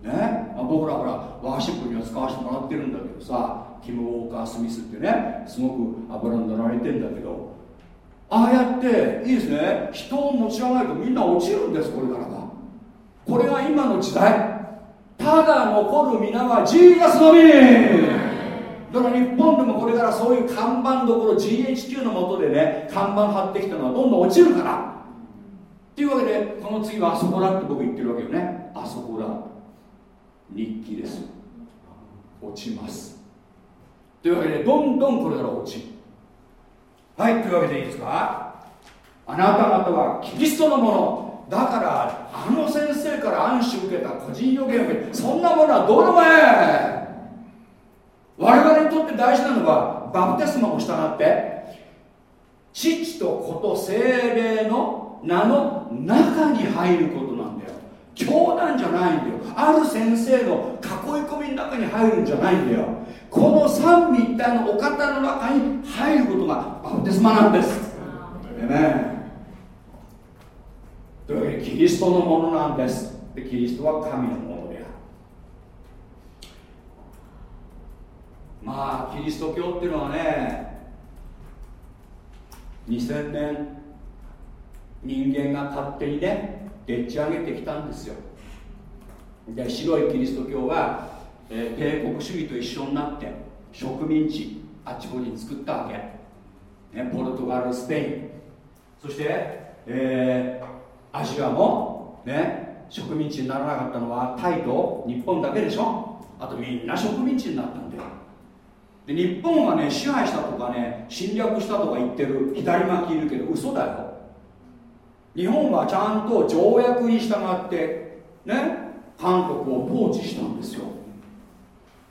ね。僕らほらワーシップには使わせてもらってるんだけどさ。ティム・ウォーカー・スミスってねすごく油に乗られてんだけど。ああやっていいですね。人を持ち上げるとみんな落ちるんですこれからは。これが今の時代。ただ残る皆はジーザスのみ。だから日本でもこれからそういう看板どころ GHQ のもとでね看板貼ってきたのはどんどん落ちるから。っていうわけでこの次はあそこだって僕言ってるわけよね。あそこだ。日記です。落ちます。というわけでどんどんこれから落ちる。はいというわけでいいですか？あなた方はキリストのものだからあの先生から暗視受けた個人予言を受けそんなものはどうでもええ。我々にとって大事なのはバプテスマを従って父と子と精霊の名の中に入ることなんだよ。教団じゃないんだよ。ある先生の囲い込みの中に入るんじゃないんだよ。この三位一体のお方の中に入ることがバプテスマなんです。ねというわけでキリストのものなんです。でキリストは神のものである。まあキリスト教っていうのはね2000年人間が勝手にねでっち上げてきたんですよ。で白いキリスト教は、えー、帝国主義と一緒になって植民地あっちこっちに作ったわけ、ね、ポルトガルスペイン。そして、えー、アジアもね植民地にならなかったのはタイと日本だけでしょ。あとみんな植民地になったんだよ。で日本はね支配したとかね侵略したとか言ってる左巻きいるけど嘘だよ。日本はちゃんと条約に従ってね韓国を統治したんですよ。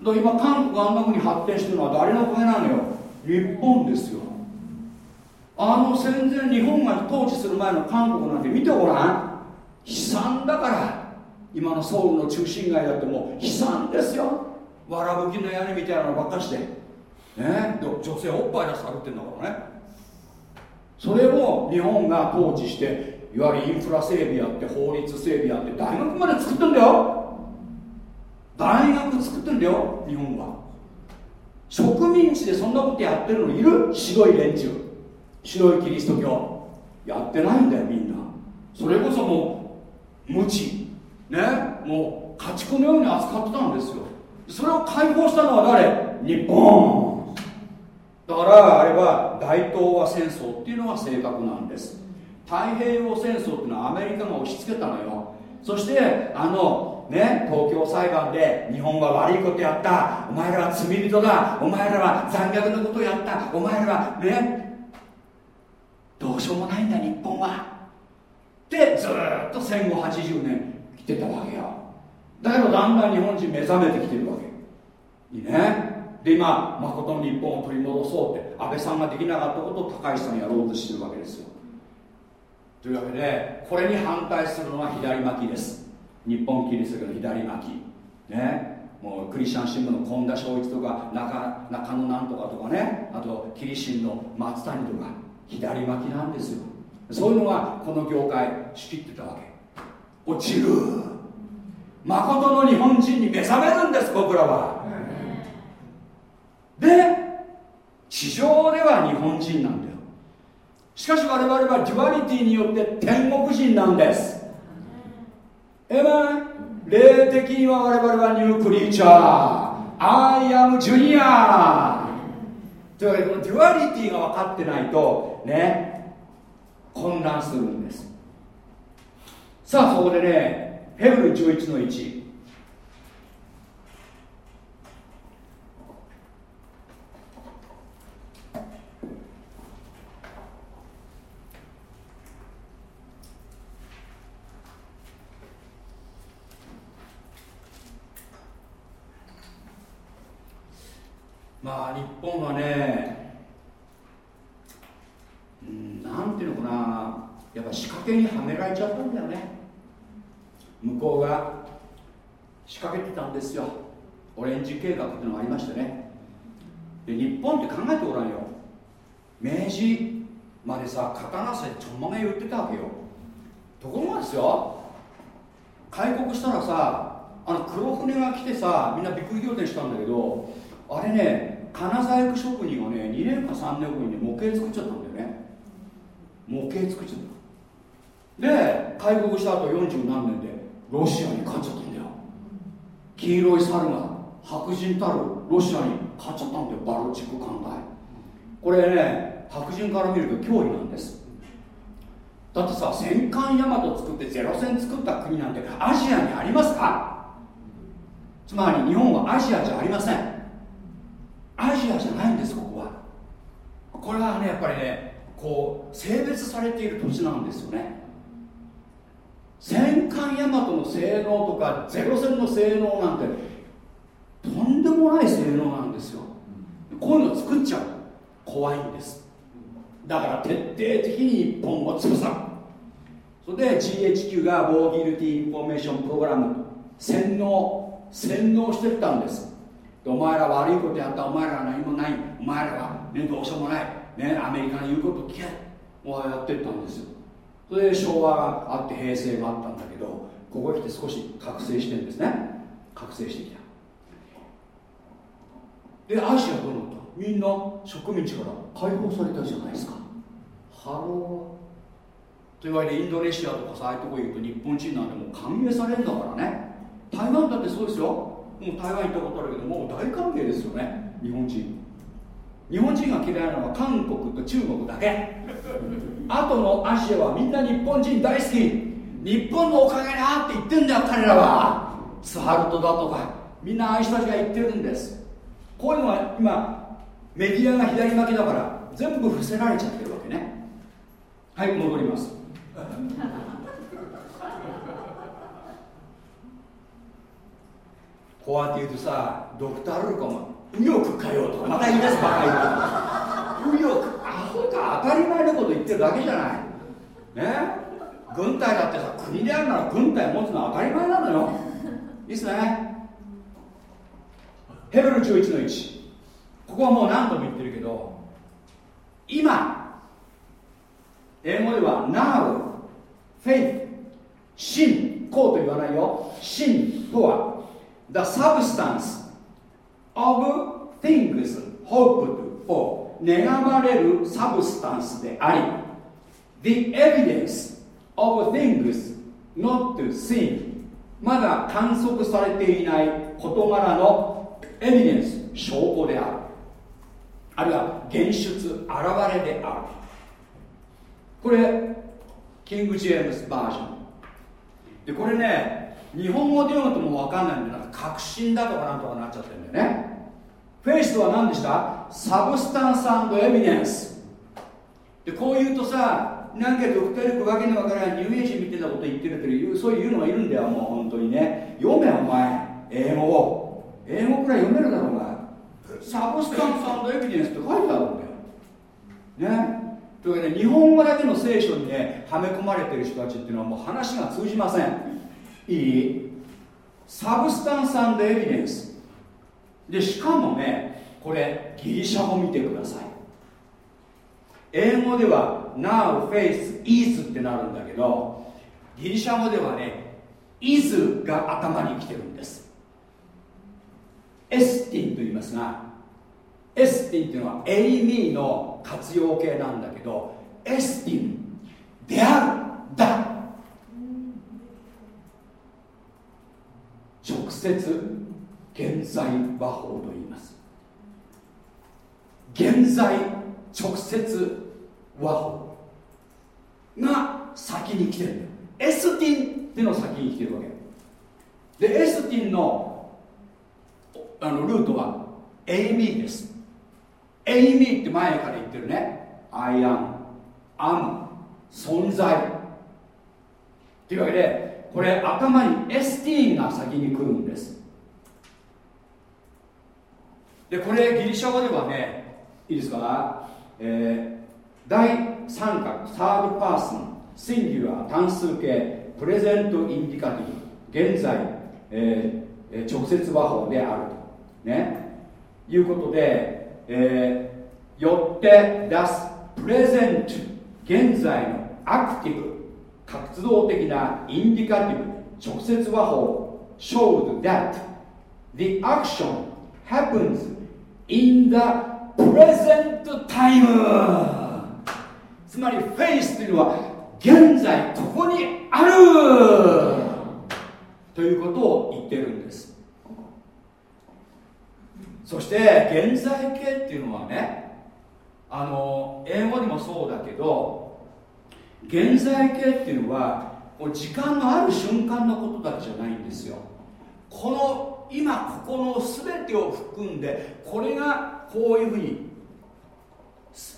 だ今韓国あんなふうに発展してるのは誰のおかげなのよ？日本ですよ。あの戦前日本が統治する前の韓国なんて見てごらん。悲惨だから。今のソウルの中心街だってもう悲惨ですよ。わらぶきの屋根みたいなのばっかして。ね、女性おっぱい出されてんだからね。それを日本が統治していわゆるインフラ整備やって法律整備やって大学まで作ってんだよ。大学作ってんだよ日本は。植民地でそんなことやってるのいる白い連中。白いキリスト教。やってないんだよみんな。それこそもう無知。ね？もう家畜のように扱ってたんですよ。それを解放したのは誰？日本。だからあれは大東亜戦争っていうのが正確なんです。太平洋戦争っていうのはアメリカが押し付けたのよ。そしてあのね東京裁判で日本は悪いことやった。お前らは罪人だ。お前らは残虐なことをやった。お前らはねどうしようもないんだ日本は。でずっと戦後80年来てたわけよ。だけどだんだん日本人目覚めてきてるわけ。いいね。で今誠の日本を取り戻そうって安倍さんができなかったことを高市さんやろうとしてるわけですよ。というわけでこれに反対するのは左巻きです。日本キリスト教の左巻き。ね。もうクリスチャン新聞の本田正一とか中中野なんとかとかね。あとキリシンの松谷とか左巻きなんですよ。そういうのがこの業界仕切ってたわけ。落ちる。誠の日本人に目覚めるんです僕らは。で地上では日本人なんだよ。しかし我々は duality によって天国人なんですえめ霊的には我々は new creature。 I am juniorというわけでこの duality が分かってないとね混乱するんです。さあそこでねヘブル11の1まあ日本はねうんなんていうのかな。やっぱ仕掛けにはめられちゃったんだよね。向こうが仕掛けてたんですよ。オレンジ計画っていうのがありましてね。で日本って考えてごらんよ。明治までさ刀せちょんまげ言ってたわけよ。ところがですよ開国したらさあの黒船が来てさみんなびっくり仰天したんだけどあれね金細工職人がね2年か3年後に模型作っちゃったんだよね。模型作っちゃった。で開国した後40何年でロシアに勝っちゃったんだよ。黄色い猿が白人たるロシアに勝っちゃったんだよバルチック艦隊。これね白人から見ると脅威なんです。だってさ戦艦ヤマト作ってゼロ戦作った国なんてアジアにありますか？つまり日本はアジアじゃありません。アジアじゃないんですここは。これはねやっぱりねこう聖別されている土地なんですよね。戦艦大和の性能とかゼロ戦の性能なんてとんでもない性能なんですよ。こういうの作っちゃう。怖いんです。だから徹底的に日本を潰さそれで GHQ が War Guilty Information Program洗脳洗脳してったんです。お前ら悪いことやったお前らは何もない。お前らは、ね、どうしようもない、ね、アメリカの言うこと聞けもうやってったんですよ。それで昭和があって平成があったんだけどここへ来て少し覚醒してるんですね。覚醒してきた。でアジアどうなった？みんな植民地から解放されたじゃないですか。 Hello。と言われてインドネシアとかさああいうとこ行くと日本人なんてもう歓迎されるんだからね。台湾だってそうですよ。もう台湾行ったことあるけどもう大歓迎ですよね。日本人。日本人が嫌いなのは韓国と中国だけ。あとのアジアはみんな日本人大好き。日本のおかげだって言ってんだよ彼らは。スハルトだとか。みんなああいう人たちが言ってるんです。こういうのは今メディアが左巻きだから全部伏せられちゃってるわけね。はい戻ります。こうやって言うとさドクター・ルーカも右翼かよとかまた言い出すばかり言う右翼アホか当たり前のこと言ってるだけじゃない。ね？軍隊だってさ国であるなら軍隊持つのは当たり前なのよ。いいっすね。ヘブル11の1ここはもう何度も言ってるけど今英語では Now Faith 真こうと言わないよ。真とは The substance of things hoped for 願われるサブスタンスであり The evidence of things not seen まだ観測されていない事柄のエビデンス証拠である。あるいは現出現れである。これ King James Version でこれね日本語で読むともう分かんないんでなんか確信だとかなんとかなっちゃってるんだよね。フェイスとは何でした？ substance evidence。でこう言うとさなんかドクタールークわけのわからないニューエイジみたいなこと言ってるっていうそういうのがいるんだよもう本当にね。読めお前。英語を。英語くらい読めるだろうが substance evidence って書いてあるんだよ。ね。というわけで日本語だけの聖書にねはめ込まれてる人たちっていうのはもう話が通じません。いい？サブスタンスエビデンス。でしかもねこれギリシャ語見てください。英語では Now faith is ってなるんだけどギリシャ語ではね is が頭に来てるんです。エスティンと言いますがエスティンっていうのはエイミーの活用形なんだけどエスティンであるだ直接現在和法と言います。現在直接和法。が先に来てる。エスティンっての先に来てるわけ。でἐστινのあのルートはεἰμίです。εἰμίって前から言ってるね。 I am 存在。というわけでこれ頭にἐστιが先に来るんです。でこれギリシャ語ではねいいですか、えー、第三格 third person singular 単数形 present indicative 現在、えー、直接和法であると。ね。いうことで、えー、よって出すプレゼント現在のアクティブ活動的なインディカティブ直接和法 showed that the action happens in the present time. つまりフェイスというのは現在ここにある。ということを言ってるんです。そして現在形っていうのはねあの英語でもそうだけど現在形っていうのは時間のある瞬間のことだけじゃないんですよ。この今ここの全てを含んでこれがこういうふうに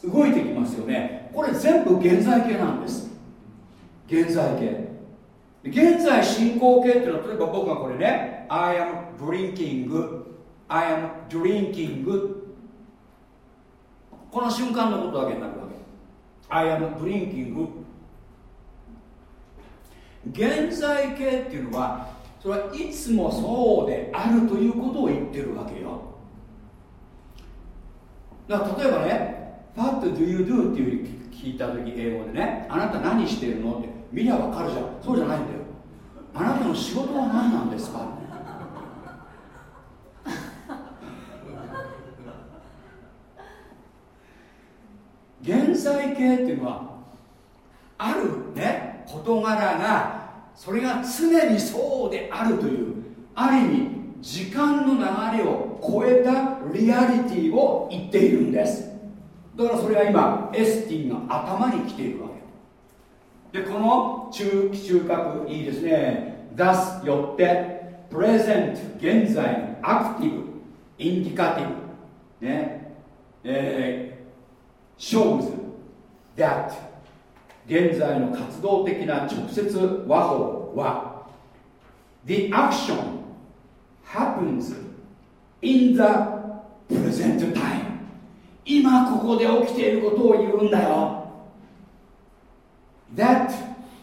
動いてきますよね。これ全部現在形なんです。現在形。現在進行形っていうのは例えば僕がこれね I am drinking I am drinking この瞬間のことだけになるわけ。I am drinking 現在形っていうのはそれはいつもそうであるということを言ってるわけよ。だから例えばね What do you do? っていうふうに聞いた時英語でねあなた何してるのって見りゃ分かるじゃん。そうじゃないんだよ。あなたの仕事は何なんですか？[LAUGHS] 現在形っていうのはあるね。事柄がそれが常にそうであるというある意味時間の流れを超えたリアリティを言っているんです。だからそれが今エスティンが頭に来ているわけ。でこの中期中核いいですね。Thus よってプレゼント現在アクティブインディカティブねえー、shows that 現在の活動的な直接和法は The action happens in the present time 今ここで起きていることを言うんだよ That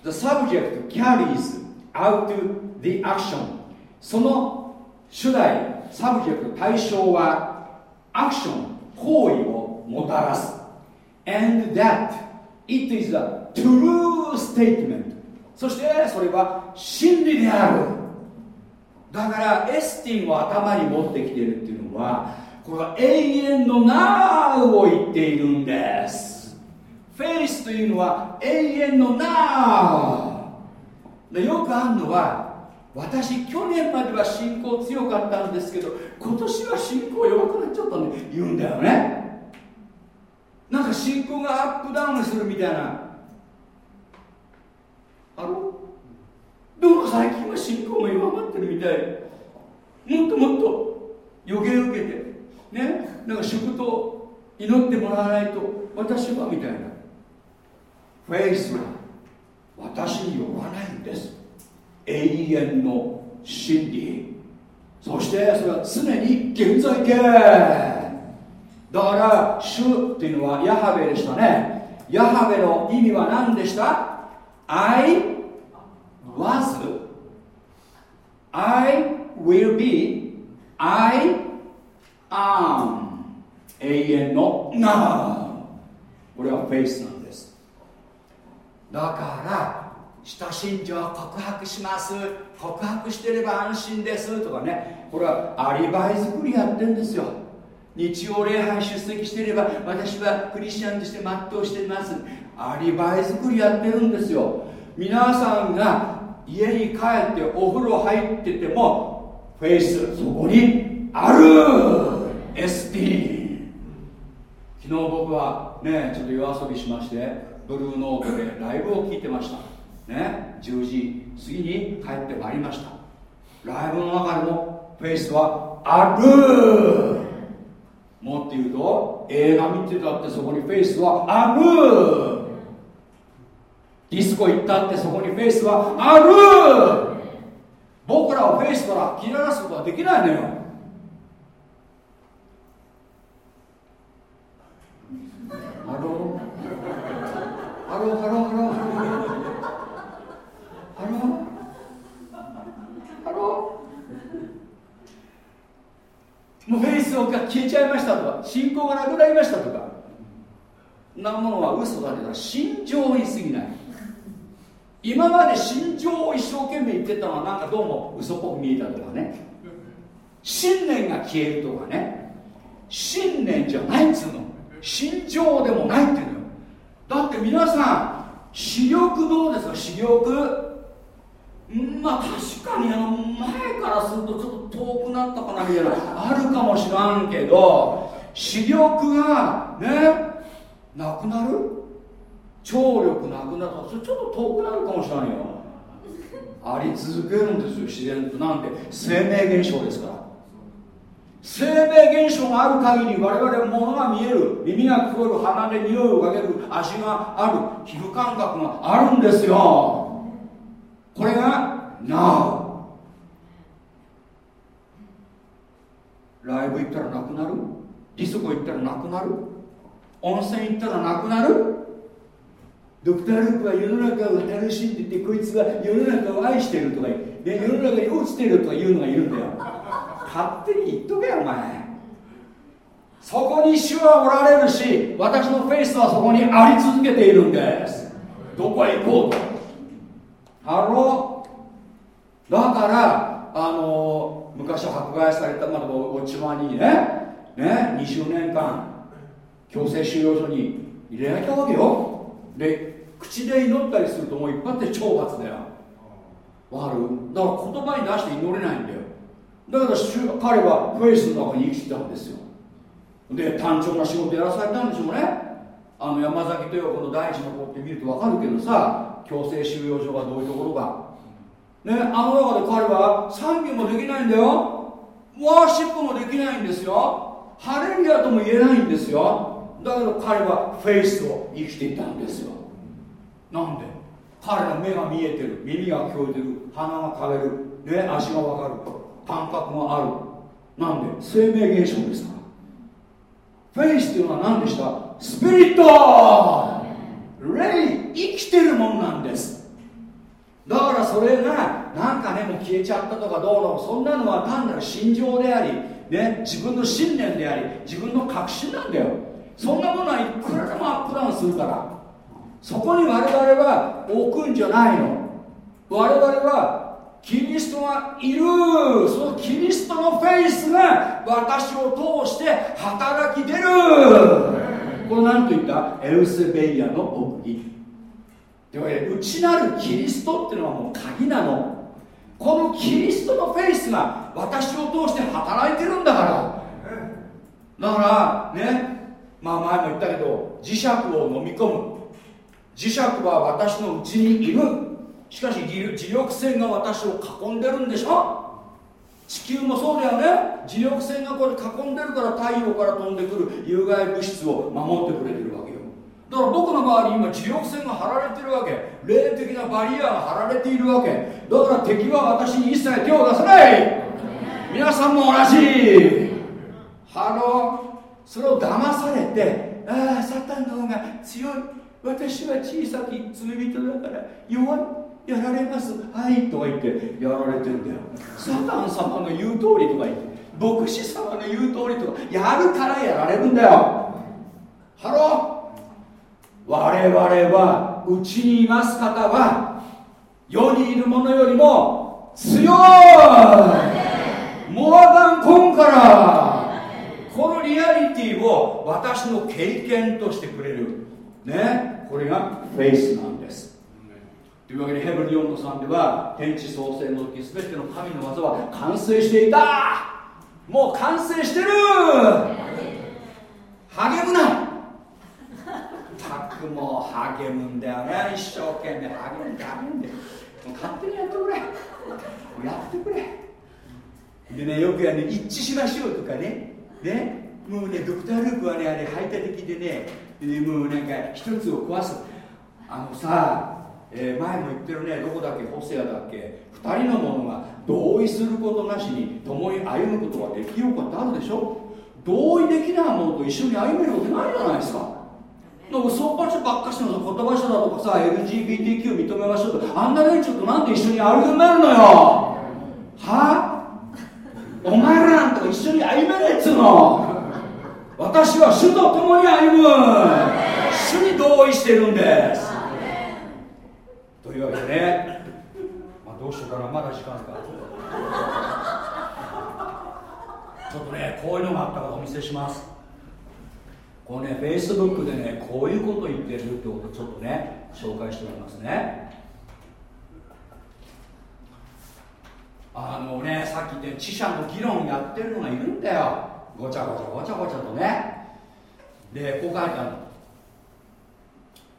the subject carries out the action その主題サブジェクト対象はアクション行為をもたらす and that it is a true statement. そしてそれは真理である。だからエスティンを頭に持ってきてるっていうのはこれは永遠のナウを言っているんです。フェイスというのは永遠のナウ。でよくあるのは私去年までは信仰強かったんですけど今年は信仰弱くなっちゃったんで言うんだよね。なんか信仰がアップダウンするみたいな。あろどうも最近は信仰が弱まってるみたい。もっともっと予言受けてねなんか祝祷祈ってもらわないと私はみたいな。フェイスは私によらないんです。永遠の真理。そしてそれは常に現在形。だから主っていうのはヤハベでしたね。ヤハベの意味は何でした？I was I will be I am. 永遠の Now. これはフェイスなんです。だから親信者は告白します。告白してれば安心です。とかね。これはアリバイ作りやってるんですよ。日曜礼拝出席していれば私はクリスチャンとして全うしています。アリバイ作りやってるんですよ。皆さんが家に帰ってお風呂入っててもフェイスそこにある。ST 昨日僕はねちょっと夜遊びしましてブルーノートでライブを聞いてました。ね10時過ぎに帰ってまいりました。ライブの中でもフェイスはある。もっと言うと映画見てたってそこにフェイスはある。ディスコ行ったってそこにフェイスはある。僕らをフェイスから切らすことはできないのよ。 Hello？Hello？Hello？Hello？Hello？Hello？もうフェイスが消えちゃいましたとか信仰がなくなりましたとか。なものは嘘だけど信条に過ぎない。今まで信条を一生懸命言ってたのはなんかどうも嘘っぽく見えたとかね。信念が消えるとかね。信念じゃないっつうの。信条でもないっていうのよ。だって皆さん視力どうですか？視力。まあ確かにあの前からするとちょっと遠くなったかなみたいな。あるかもしらんけど視力がねなくなる？聴力なくなるとそれちょっと遠くなるかもしれないよ。あり続けるんですよ自然と。なんて生命現象ですから。生命現象がある限り我々は物が見える。耳が聞こえる鼻で匂いをかける足がある。皮膚感覚があるんですよ。これが Now ライブ行ったらなくなる？ディスコ行ったらなくなる？温泉行ったらなくなる？ドクター・ルークは世の中を楽しんでてこいつは世の中を愛してるとか、ね、世の中に落ちてるとか言うのがいるんだよ。勝手に言っとけよお前。そこに主はおられるし私のフェイスはそこにあり続けているんです。どこへ行こうと。 Hello。だからあの昔迫害されたまだおちまにね20年間強制収容所に入れられたわけよ。で口で祈ったりするともう一発で懲罰だよ。わかるだから言葉に出して祈れないんだよ。だから彼はフェイスの中に生きてたんですよ。で単調な仕事やらされたんでしょうね。あの山崎というこの大地の子って見ると分かるけどさ強制収容所がどういうところか。ねあの中で彼は賛美もできないんだよ。ワーシップもできないんですよ。ハレルヤとも言えないんですよ。だけど彼はフェイスを生きていたんですよ。なんで？彼の目が見えてる。耳が聞こえてる。鼻が嗅げる、ね、足が分かる。感覚がある。なんで？生命現象ですから。フェイスというのは何でした？スピリット！霊生きてるもんなんです。だからそれがなんかねもう消えちゃったとかどうのそんなのは単なる心情であり、ね、自分の信念であり自分の確信なんだよ。そんなものはいくらでもアップダウンするから。そこに我々は置くんじゃないの。我々はキリストがいる。そのキリストのフェイスが私を通して働き出る。これ何と言った？エウセベイアの奥義。というわけで内なるキリストっていうのはもう鍵なの。このキリストのフェイスが私を通して働いてるんだから。だからねまあ前も言ったけど磁石を飲み込む。磁石は私のうちにいる。しかし磁力線が私を囲んでるんでしょ？地球もそうだよね。磁力線がこれ囲んでるから太陽から飛んでくる。有害物質を守ってくれてるわけよ。だから僕の周りに今磁力線が張られてるわけ。霊的なバリアが張られているわけ。だから敵は私に一切手を出さない。皆さんも同じ。 Hello。それを騙されてああサタンの方が強い。私は小さき罪人だから弱いやられます。はいとか言ってやられてんだよ。サタン様の言う通りとか言って牧師様の言う通りとかやるからやられるんだよ。 Hello。我々はうちにいます方は世にいるものよりも強い。 More than conquerorこのリアリティを私の経験としてくれる。ねこれがフェイスなんです。というわけでヘブル4の3では天地創生の時全ての神の技は完成していた。もう完成してる。励むな。たくも励むんだよね。一生懸命励んで励んで。もう勝手にやってくれ。やってくれ。でねよくやね一致しましょうとかね。ね。もうねドクター・ルークはねあれ排他的でねもうなんか一つを壊す。あのさえー、前も言ってるねどこだっけホセアだっけ。2人の者が同意することなしに共に歩むことはできようかってあるでしょ。同意できないものと一緒に歩めるわけないじゃないですか。なんかそっぱちばっかしの言葉書だとかさ LGBTQ 認めましょうとあんな連中となんで一緒に歩めるのよ。は？あお前らなんと一緒に歩めねえっつうの。私は主と共に歩む。主に同意してるんです。というわけでね、まあ、どうしようかなまだ時間か。ちょっとねこういうのがあったからお見せします。このねフェイスブックでねこういうこと言ってるってことをちょっとね紹介しておきますね。あのねさっき言った知者の議論やってるのがいるんだよ。ごちゃごちゃごちゃごちゃとね。でこう書いてある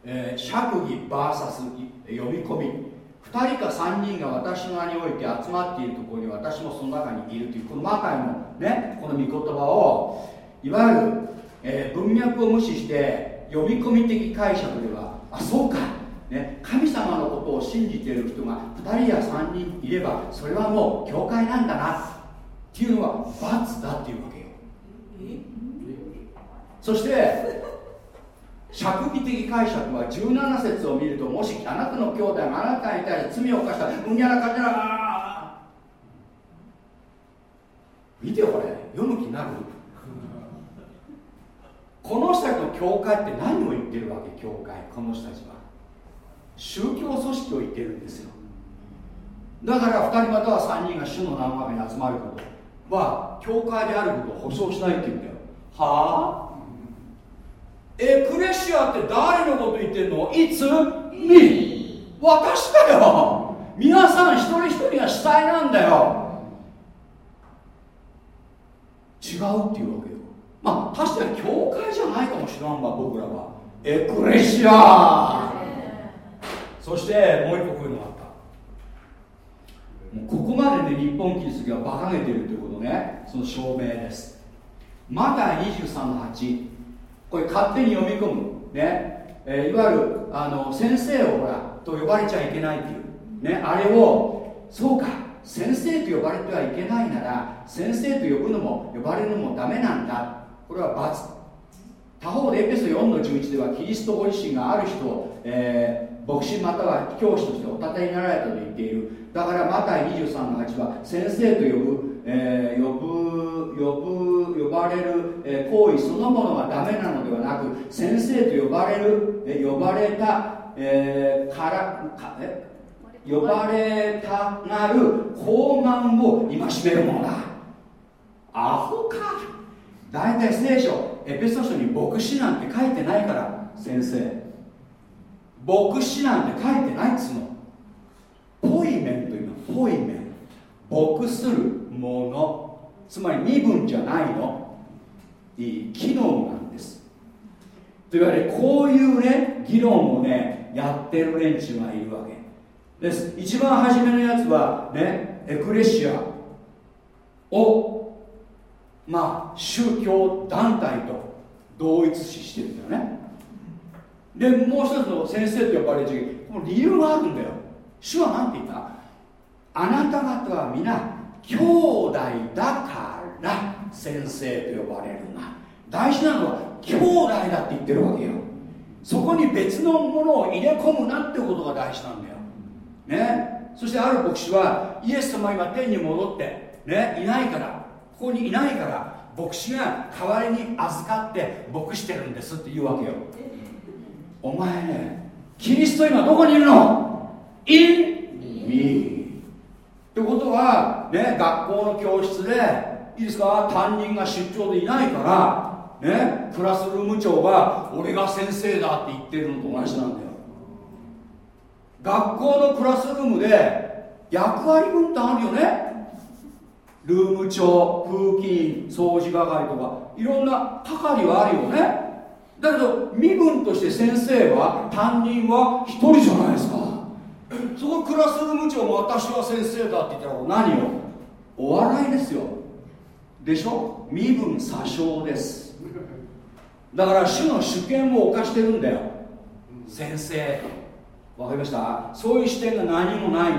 えー、釈義 VS 読み込み。2人か3人が私の名において集まっているところに私もその中にいるというこのマタイのねこの御言葉をいわゆる、えー、文脈を無視して読み込み的解釈ではあそうか、ね、神様のことを信じている人が2人や3人いればそれはもう教会なんだな。っていうのは罰だっていうわけ。そして釈義的解釈は17節を見るともしあなたの兄弟があなたに対して罪を犯したらうにゃらかじゃら見てよこれ読む気になる？この人たちの教会って何を言ってるわけ？教会。この人たちは。宗教組織を言ってるんですよ。だから2人または3人が主の名前に集まること。は教会であることを保証しないって言うんだよ。はあ？エクレシアって誰のこと言ってるの？いつ？み。私だよ。皆さん一人一人が主体なんだよ。違うっていうわけよ。まあ確かに教会じゃないかもしれんわ僕らは。エクレシアそしてもう一個こういうのがあったもうここまでで日本キリスト教は馬鹿げてるということね。その証明です。マタイ23の8これ勝手に読み込む。ね、えー、いわゆるあの先生をほらと呼ばれちゃいけないっていう。ね。あれをそうか。先生と呼ばれてはいけないなら先生と呼ぶのも呼ばれるのもダメなんだ。これは罰。他方でエペソ4の11ではキリストご自身がある人を、え、牧師または教師としてお立てになられたと言っている。だからマタイ23の8は先生と呼ぶ、えー、呼ぶ呼ぶ呼ばれる、えー、行為そのものがダメなのではなく先生と呼ばれる、えー、呼ばれた、えー、からかえ？呼ばれたなる高慢を戒めるものだ。アホか。大体聖書エペソ書に牧師なんて書いてないから先生。牧師なんて書いてないっつうの。ポイメンというのはポイメン。牧するもの。つまり身分じゃないの。いい機能なんです。というわけでこういうね議論をねやってる連中がいるわけです。一番初めのやつはねエクレシアをまあ宗教団体と同一視してるんだよね。でもう一つの先生と呼ばれるこの理由があるんだよ。主は何て言った？あなた方は皆兄弟だから先生と呼ばれるな。大事なのは兄弟だって言ってるわけよ。そこに別のものを入れ込むなってことが大事なんだよ。ね？そしてある牧師はイエス様今天に戻ってねいないから。ここにいないから牧師が代わりに預かって牧してるんですって言うわけよ。お前ねキリスト今どこにいるの ?in me. ってことはね学校の教室でいいですか？担任が出張でいないからねクラスルーム長が俺が先生だって言ってるのと同じなんだよ。学校のクラスルームで役割分担あるよね。ルーム長風紀員掃除係とかいろんな係はあるよね。だけど身分として先生は担任は一人じゃないですか。そこクラスルーム長も私は先生だって言ったら何よお笑いですよ。でしょ？身分詐称です。だから主の主権を犯してるんだよ。先生。わかりました？そういう視点が何もないの。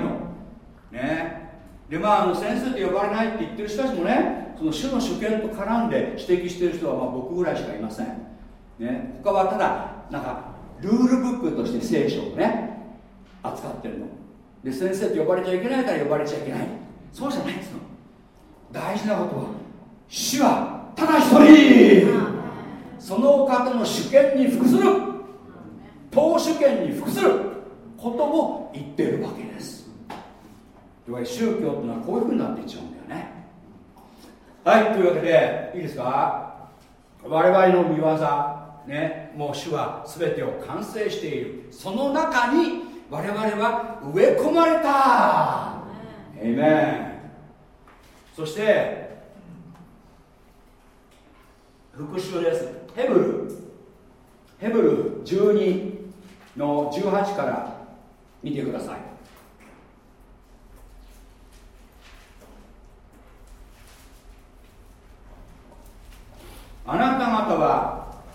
ね。でまああの先生と呼ばれないって言ってる人たちもねその主の主権と絡んで指摘してる人はまあ僕ぐらいしかいませんね他はただなんかルールブックとして聖書をね扱ってるの。で先生と呼ばれちゃいけないから呼ばれちゃいけない。そうじゃないですの大事なことは主はただ一人。その方の主権に服する。党主権に服する。ことを言ってるわけです。というわけで宗教っていうのはこういうふうになっていっちゃうんだよね。はいというわけでいいですか？我々の見業ねもう主は全てを完成している。その中に我々は植え込まれた。エイメンそして復習です。ヘブル。ヘブル12の18から見てください。あなた方は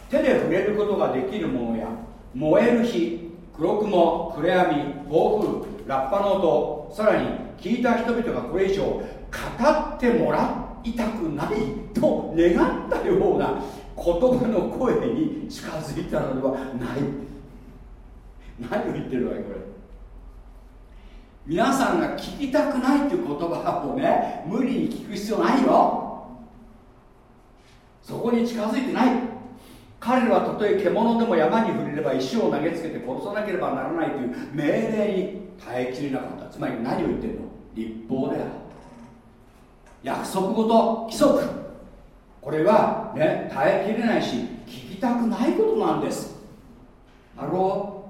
手で触れることができるものや燃える火黒雲暗闇暴風ラッパの音さらに聞いた人々がこれ以上語ってもらいたくないと願ったような言葉の声に近づいたのではない。何を言ってるわけこれ。皆さんが聞きたくないっていう言葉をね無理に聞く必要ないよ。そこに近づいてない。彼らはたとえ獣でも山に触れれば石を投げつけて殺さなければならないという命令に耐えきれなかった。つまり何を言ってるの？立法だよ約束事規則。これはね耐えきれないし聞きたくないことなんです。あろ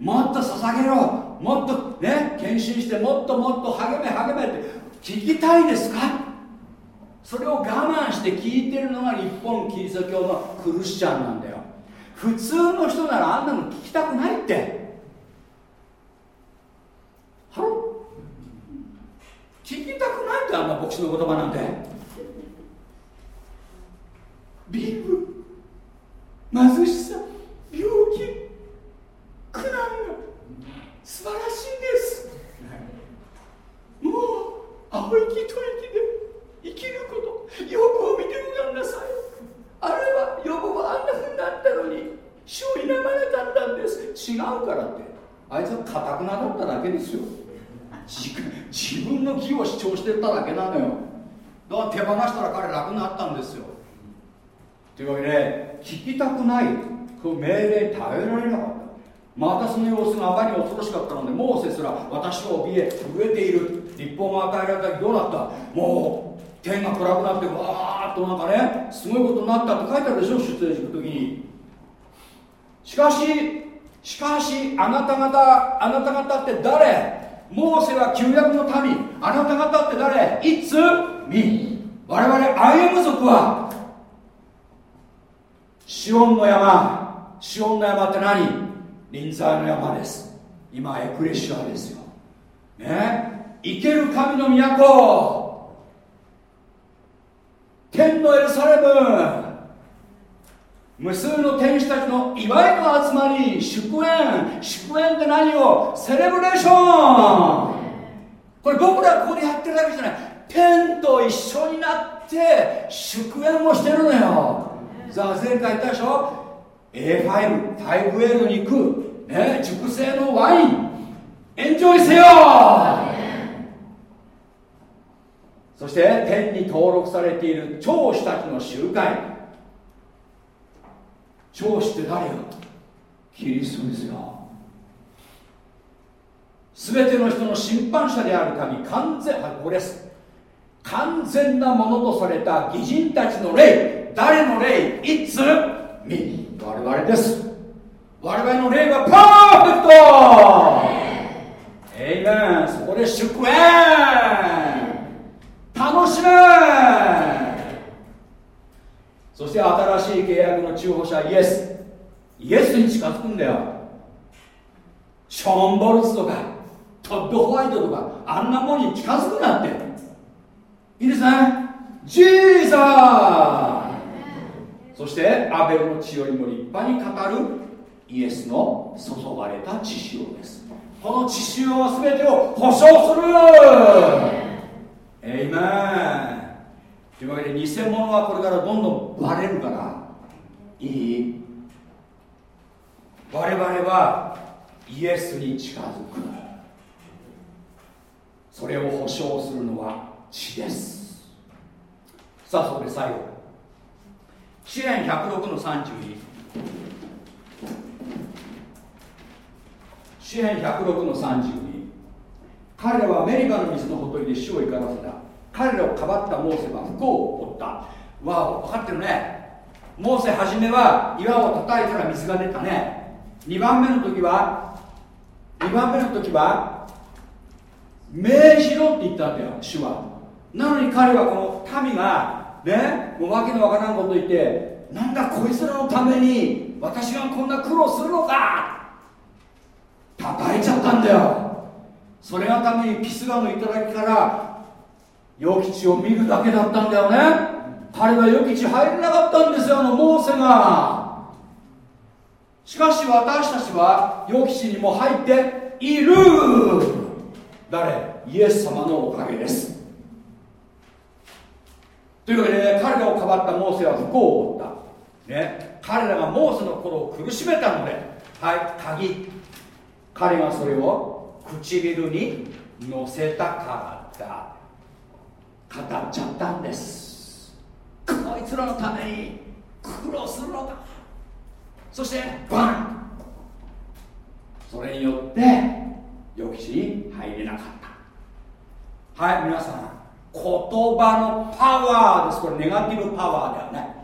うもっと捧げろ。もっとね献身してもっともっと励め励めって。聞きたいですか？それを我慢して聞いてるのが日本キリスト教のクリスチャンなんだよ。普通の人ならあんなの聞きたくないって。ハロ聞きたくないってあんな牧師の言葉なんて。貧富貧しさ？病気？苦難？が素晴らしいです。もう青い木吐息で。生きること予部を見てごらんなさい。あれは予部はあんなふうになったのに主を否まなかったんです。違うからってあいつはかたくなだっただけですよ。自分の義を主張してただけなのよ。だから手放したら彼楽になったんですよ。というわけで聞きたくないこ命令に耐えられなかった。またその様子があまり恐ろしかったのでモーセすら私を怯え震えている。立法が与えられた時どうなった？もう天が暗くなってわーっとなんかねすごいことになったって書いてあるでしょ出演する時に。しかししかしあなた方あなた方って誰？モーセは旧約の民。あなた方って誰？いつ？み。我々アイエム族は。シオンの山。シオンの山って何？臨在の山です。今エクレシアですよ。ね？生ける神の都。天のエルサレム。無数の天使たちの祝いの集まり祝宴。祝宴って何をセレブレーションこれ僕らここでやってるだけじゃない。天と一緒になって祝宴もしてるのよ。さあ前回言ったでしょ？A5、5L に行く、ね、熟成のワイン。エンジョイせよ。そして天に登録されている長子たちの集会。長子って誰よ？キリストですよ。全ての人の審判者である神完全はここです。完全なものとされた義人たちの霊。誰の霊？いつ？み我々です。我々の霊はパーフェクト。エイメンそこで祝宴。楽しめそして新しい契約の中保者イエス。イエスに近づくんだよ。ショーン・ボルツとかトッド・ホワイトとかあんなもんに近づくなって。いいですね。ジーザーそしてアベルの血よりも立派に語るイエスの注がれた血潮です。この血潮は全てを保証する。エイメンというわけで偽物はこれからどんどんバレるからいい？我々はイエスに近づく。それを保証するのは血です。さあそこで最後。支援106の32支援106の32彼らはメリカの水のほとりで死を怒らせた。彼らをかばったモーセは不幸を負った。わお分かってるね。モーセはじめは岩を叩いたら水が出たね。2番目の時は2番目の時は命じろって言ったんだよ主は。なのに彼はこの民がねもう訳のわからんこと言ってなんだこいつらのために私がこんな苦労するのか。叩いちゃったんだよ。それがためにピスガの頂から与吉を見るだけだったんだよね。彼は与吉入れなかったんですよあのモーセが。しかし私たちは予期地にも入っている。誰？イエス様のおかげです。というわけで、彼らをかばったモーセは不幸を負った、ね、彼らがモーセの心を苦しめたのではい鍵。彼がそれを唇に乗せたからだ語っちゃったんです。こいつらのために苦労するのか。そしてバン！それによって予期地に入れなかった。はい皆さん。言葉のパワーです。これネガティブパワーだよね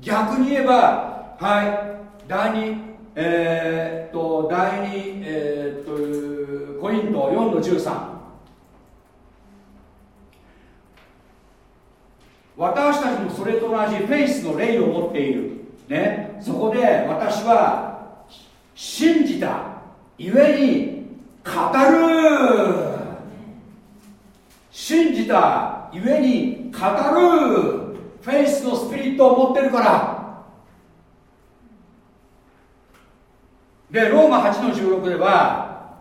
逆に言えばはい第2えー、っと第2えー、っとコリント4の13私たちもそれと同じフェイスの霊を持っている、ね、そこで私は信じた。ゆえに語る。信じた。ゆえに語る。フェイスのスピリットを持ってるから。でローマ8の16では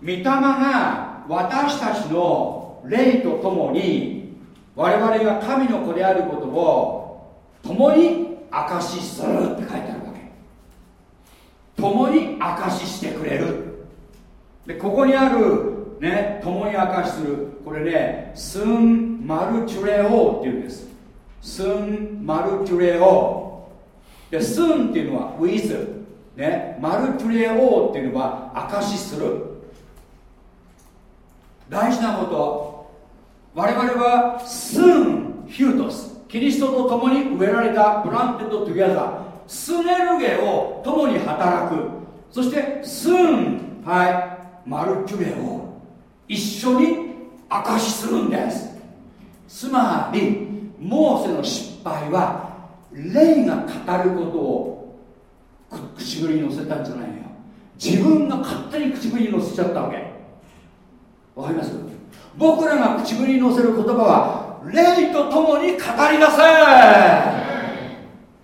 御霊が私たちの霊とともに我々が神の子であることを共に証しするって書いてあるわけ。共に証ししてくれる。でここにあるね共に証しする。これねスンマルチュレオっていうんです。スンマルチュレオでスンっていうのはウィズ。ねマルチュレオっていうのは証しする。大事なこと。我々はスンヒュートス。キリストと共に植えられたプランテッドトゥギャザー。スネルゲを共に働く。そしてスンはいマルチュレを一緒に証しするんです。つまりモーセの失敗は霊が語ることを口ぶりに乗せたんじゃないよ。自分が勝手に口ぶりに乗せちゃったわけ。わかります？僕らが口ぶりに乗せる言葉は霊と共に語り出せ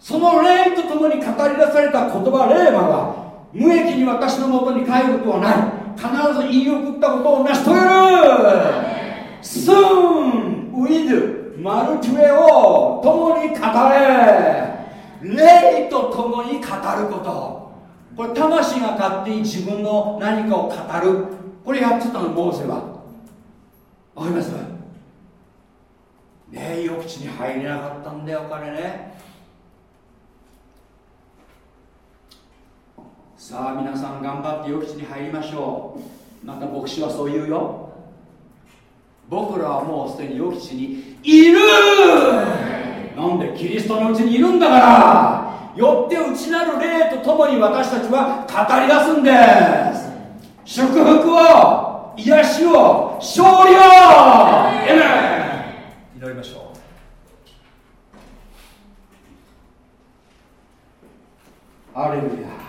その霊と共に語り出された言葉霊魔は無益に私のもとに帰ることはない。必ず言い送ったことを成し遂げる。Soon with マルチュエを共に語れ。霊と共に語ること。これ魂が勝手に自分の何かを語る。これやってたのモーセは。わかります？名誉基地に入れなかったんだよ彼ね。さあ皆さん頑張って予期地に入りましょう。また牧師はそう言うよ。僕らはもうすでに予期地にいる。なんでキリストのうちにいるんだから。よって内なる霊とともに私たちは語り出すんです。祝福を癒しを勝利を。祈りましょう。アレルヤ